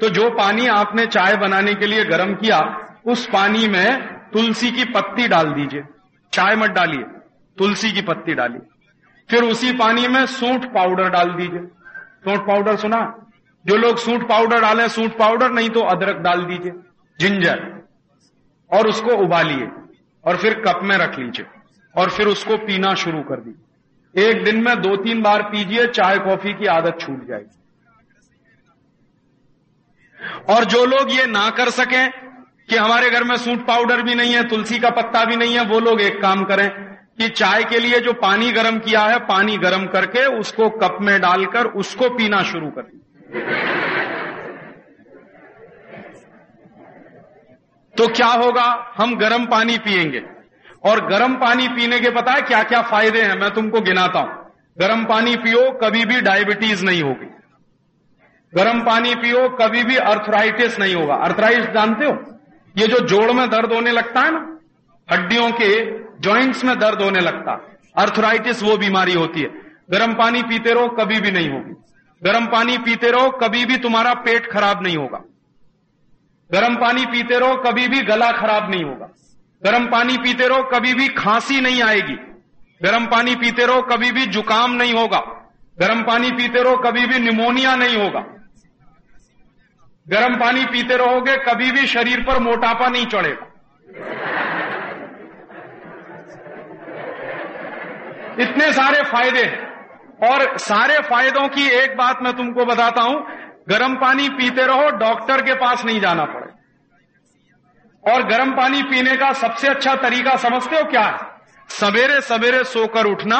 तो जो पानी आपने चाय बनाने के लिए गर्म किया, उस पानी में तुलसी की पत्ती डाल दीजिए। चाय मत डालिए, तुलसी की पत्ती डालिए। फिर उसी पानी में सूंठ पाउडर डाल दीजिए। सूंठ पाउडर सुना? जो लोग सूट पाउडर डालें, सूट पाउडर नहीं तो अदरक डाल दीजिए, जिंजर, और उसको उबालिए, और फिर कप में रख लीजिए, और फिर उसको पीना शुरू कर दीजिए। एक दिन में दो तीन बार पीजिए, चाय कॉफ़ी की आदत छूट जाएगी। और जो लोग ये ना कर सकें कि हमारे घर में सूट पाउडर भी नहीं है, तुलसी का पत्ता भी नहीं है, वो लोग एक काम करें कि चाय के लिए जो पानी गर्म किया है, पानी गर्म करके उसको कप में डालकर उसको पीना शुरू करें तो क्या होगा? हम गर्म पानी पिएँगे और गर्म पानी पीने के पता है क्या क्या फ़ायदे हैं? मैं तुमको गिनाता हूँ। गर्म पानी पियो, कभी भी डायबिटीज़ नहीं होगी। गर्म पानी पियो, कभी भी अर्थराइटिस नहीं होगा। अर्थराइटिस जानते हो? ये जो जोड़ में दर्द होने लगता है ना, हड्डियों के जॉइंट्स में दर्द होने लगता अर्थराइटिस वो बीमारी होती है। गर्म पानी पीते रहो, कभी भी नहीं होगी। गर्म पानी पीते रहो, कभी भी तुम्हारा पेट खराब नहीं होगा। गर्म पानी पीते रहो, कभी भी गला खराब नहीं होगा। गर्म पानी पीते रहो, कभी भी खांसी नहीं आएगी। गर्म पानी पीते रहो, कभी भी जुकाम नहीं होगा। गर्म पानी पीते रहो, कभी भी निमोनिया नहीं होगा। गर्म पानी पीते रहोगे, कभी भी शरीर पर मोटापा नहीं चढ़ेगा। इतने सारे फ़ायदे हैं। और सारे फायदों की एक बात मैं तुमको बताता हूँ, गर्म पानी पीते रहो, डॉक्टर के पास नहीं जाना पड़े। और गर्म पानी पीने का सबसे अच्छा तरीका समझते हो क्या है? सवेरे सवेरे सोकर उठना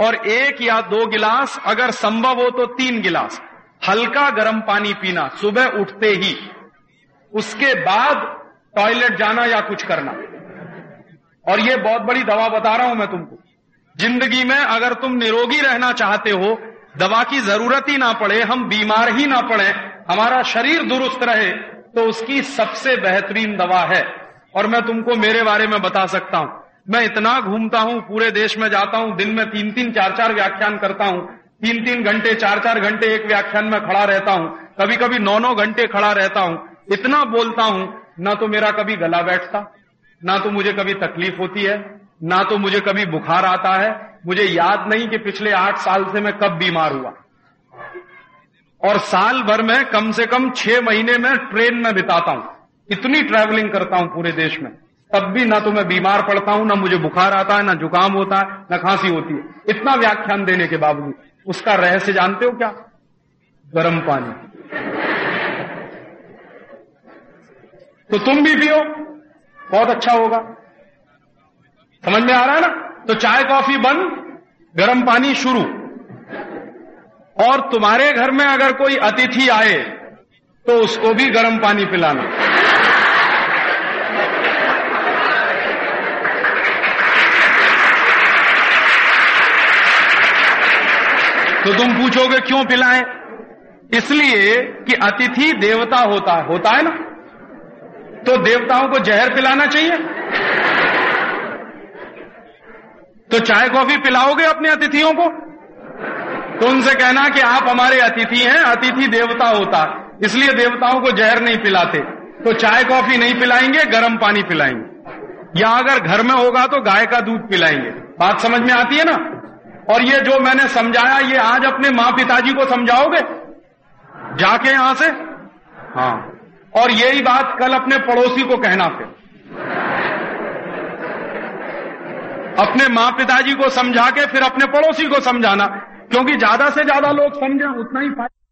और एक या दो गिलास, अगर संभव हो तो तीन गिलास, हल्का गर्म पानी पीना, सुबह उठते ही। उसके बाद टॉयलेट जाना या कुछ करना। और ये बहुत बड़ी दवा बता रहा हूँ मैं तुमको। ज़िंदगी में अगर तुम निरोगी रहना चाहते हो, दवा की ज़रूरत ही ना पड़े, हम बीमार ही ना पड़े, हमारा शरीर दुरुस्त रहे तो उसकी सबसे बेहतरीन दवा है। और मैं तुमको मेरे बारे में बता सकता हूँ। मैं इतना घूमता हूँ, पूरे देश में जाता हूँ, दिन में तीन तीन चार चार व्याख्यान करता हूँ तीन तीन घंटे चार चार घंटे एक व्याख्यान में खड़ा रहता हूँ कभी कभी नौ नौ घंटे खड़ा रहता हूँ, इतना बोलता हूँ, ना तो मेरा कभी गला बैठता, ना तो मुझे कभी तकलीफ़ होती है ना तो मुझे कभी बुखार आता है, मुझे याद नहीं कि पिछले आठ साल से मैं कब बीमार हुआ। और साल भर में कम से कम छह महीने में ट्रेन में बिताता हूँ, इतनी ट्रैवलिंग करता हूँ पूरे देश में। तब भी ना तो मैं बीमार पड़ता हूँ, ना मुझे बुखार आता है, ना जुकाम होता है, ना खांसी होती है। इतना व्याख्यान देने के बावजूद, उसका रहस्य जानते हो क्या? गर्म पानी। तो तुम भी पियो, बहुत अच्छा होगा। समझ में आ रहा है ना? तो चाय, कॉफ़ी बंद, गर्म पानी शुरू। और तुम्हारे घर में अगर कोई अतिथि आए तो उसको भी गर्म पानी पिलाना। तो तुम पूछोगे, क्यों पिलाएँ? इसलिए कि अतिथि देवता होता है होता है ना? तो देवताओं को जहर पिलाना चाहिए। तो चाय कॉफ़ी पिलाओगे अपने अतिथियों को? तो उनसे कहना कि आप हमारे अतिथि हैं, अतिथि देवता होता। इसलिए देवताओं को जहर नहीं पिलाते। तो चाय कॉफ़ी नहीं पिलाएँगे, गर्म पानी पिलाएँगे। या अगर घर में होगा तो गाय का दूध पिलाएँगे। बात समझ में आती है ना? और ये जो मैंने समझाया, ये आज अपने माँ पिताजी को समझाओगे? जाके यहाँ से? हाँ। और यही बात कल अपने पड़ोसी को कहना फिर। अपने माँ पिताजी को समझा के, फिर अपने पड़ोसी को समझाना। क्योंकि ज़्यादा से ज़्यादा लोग समझें, उतना ही फ़ायदा।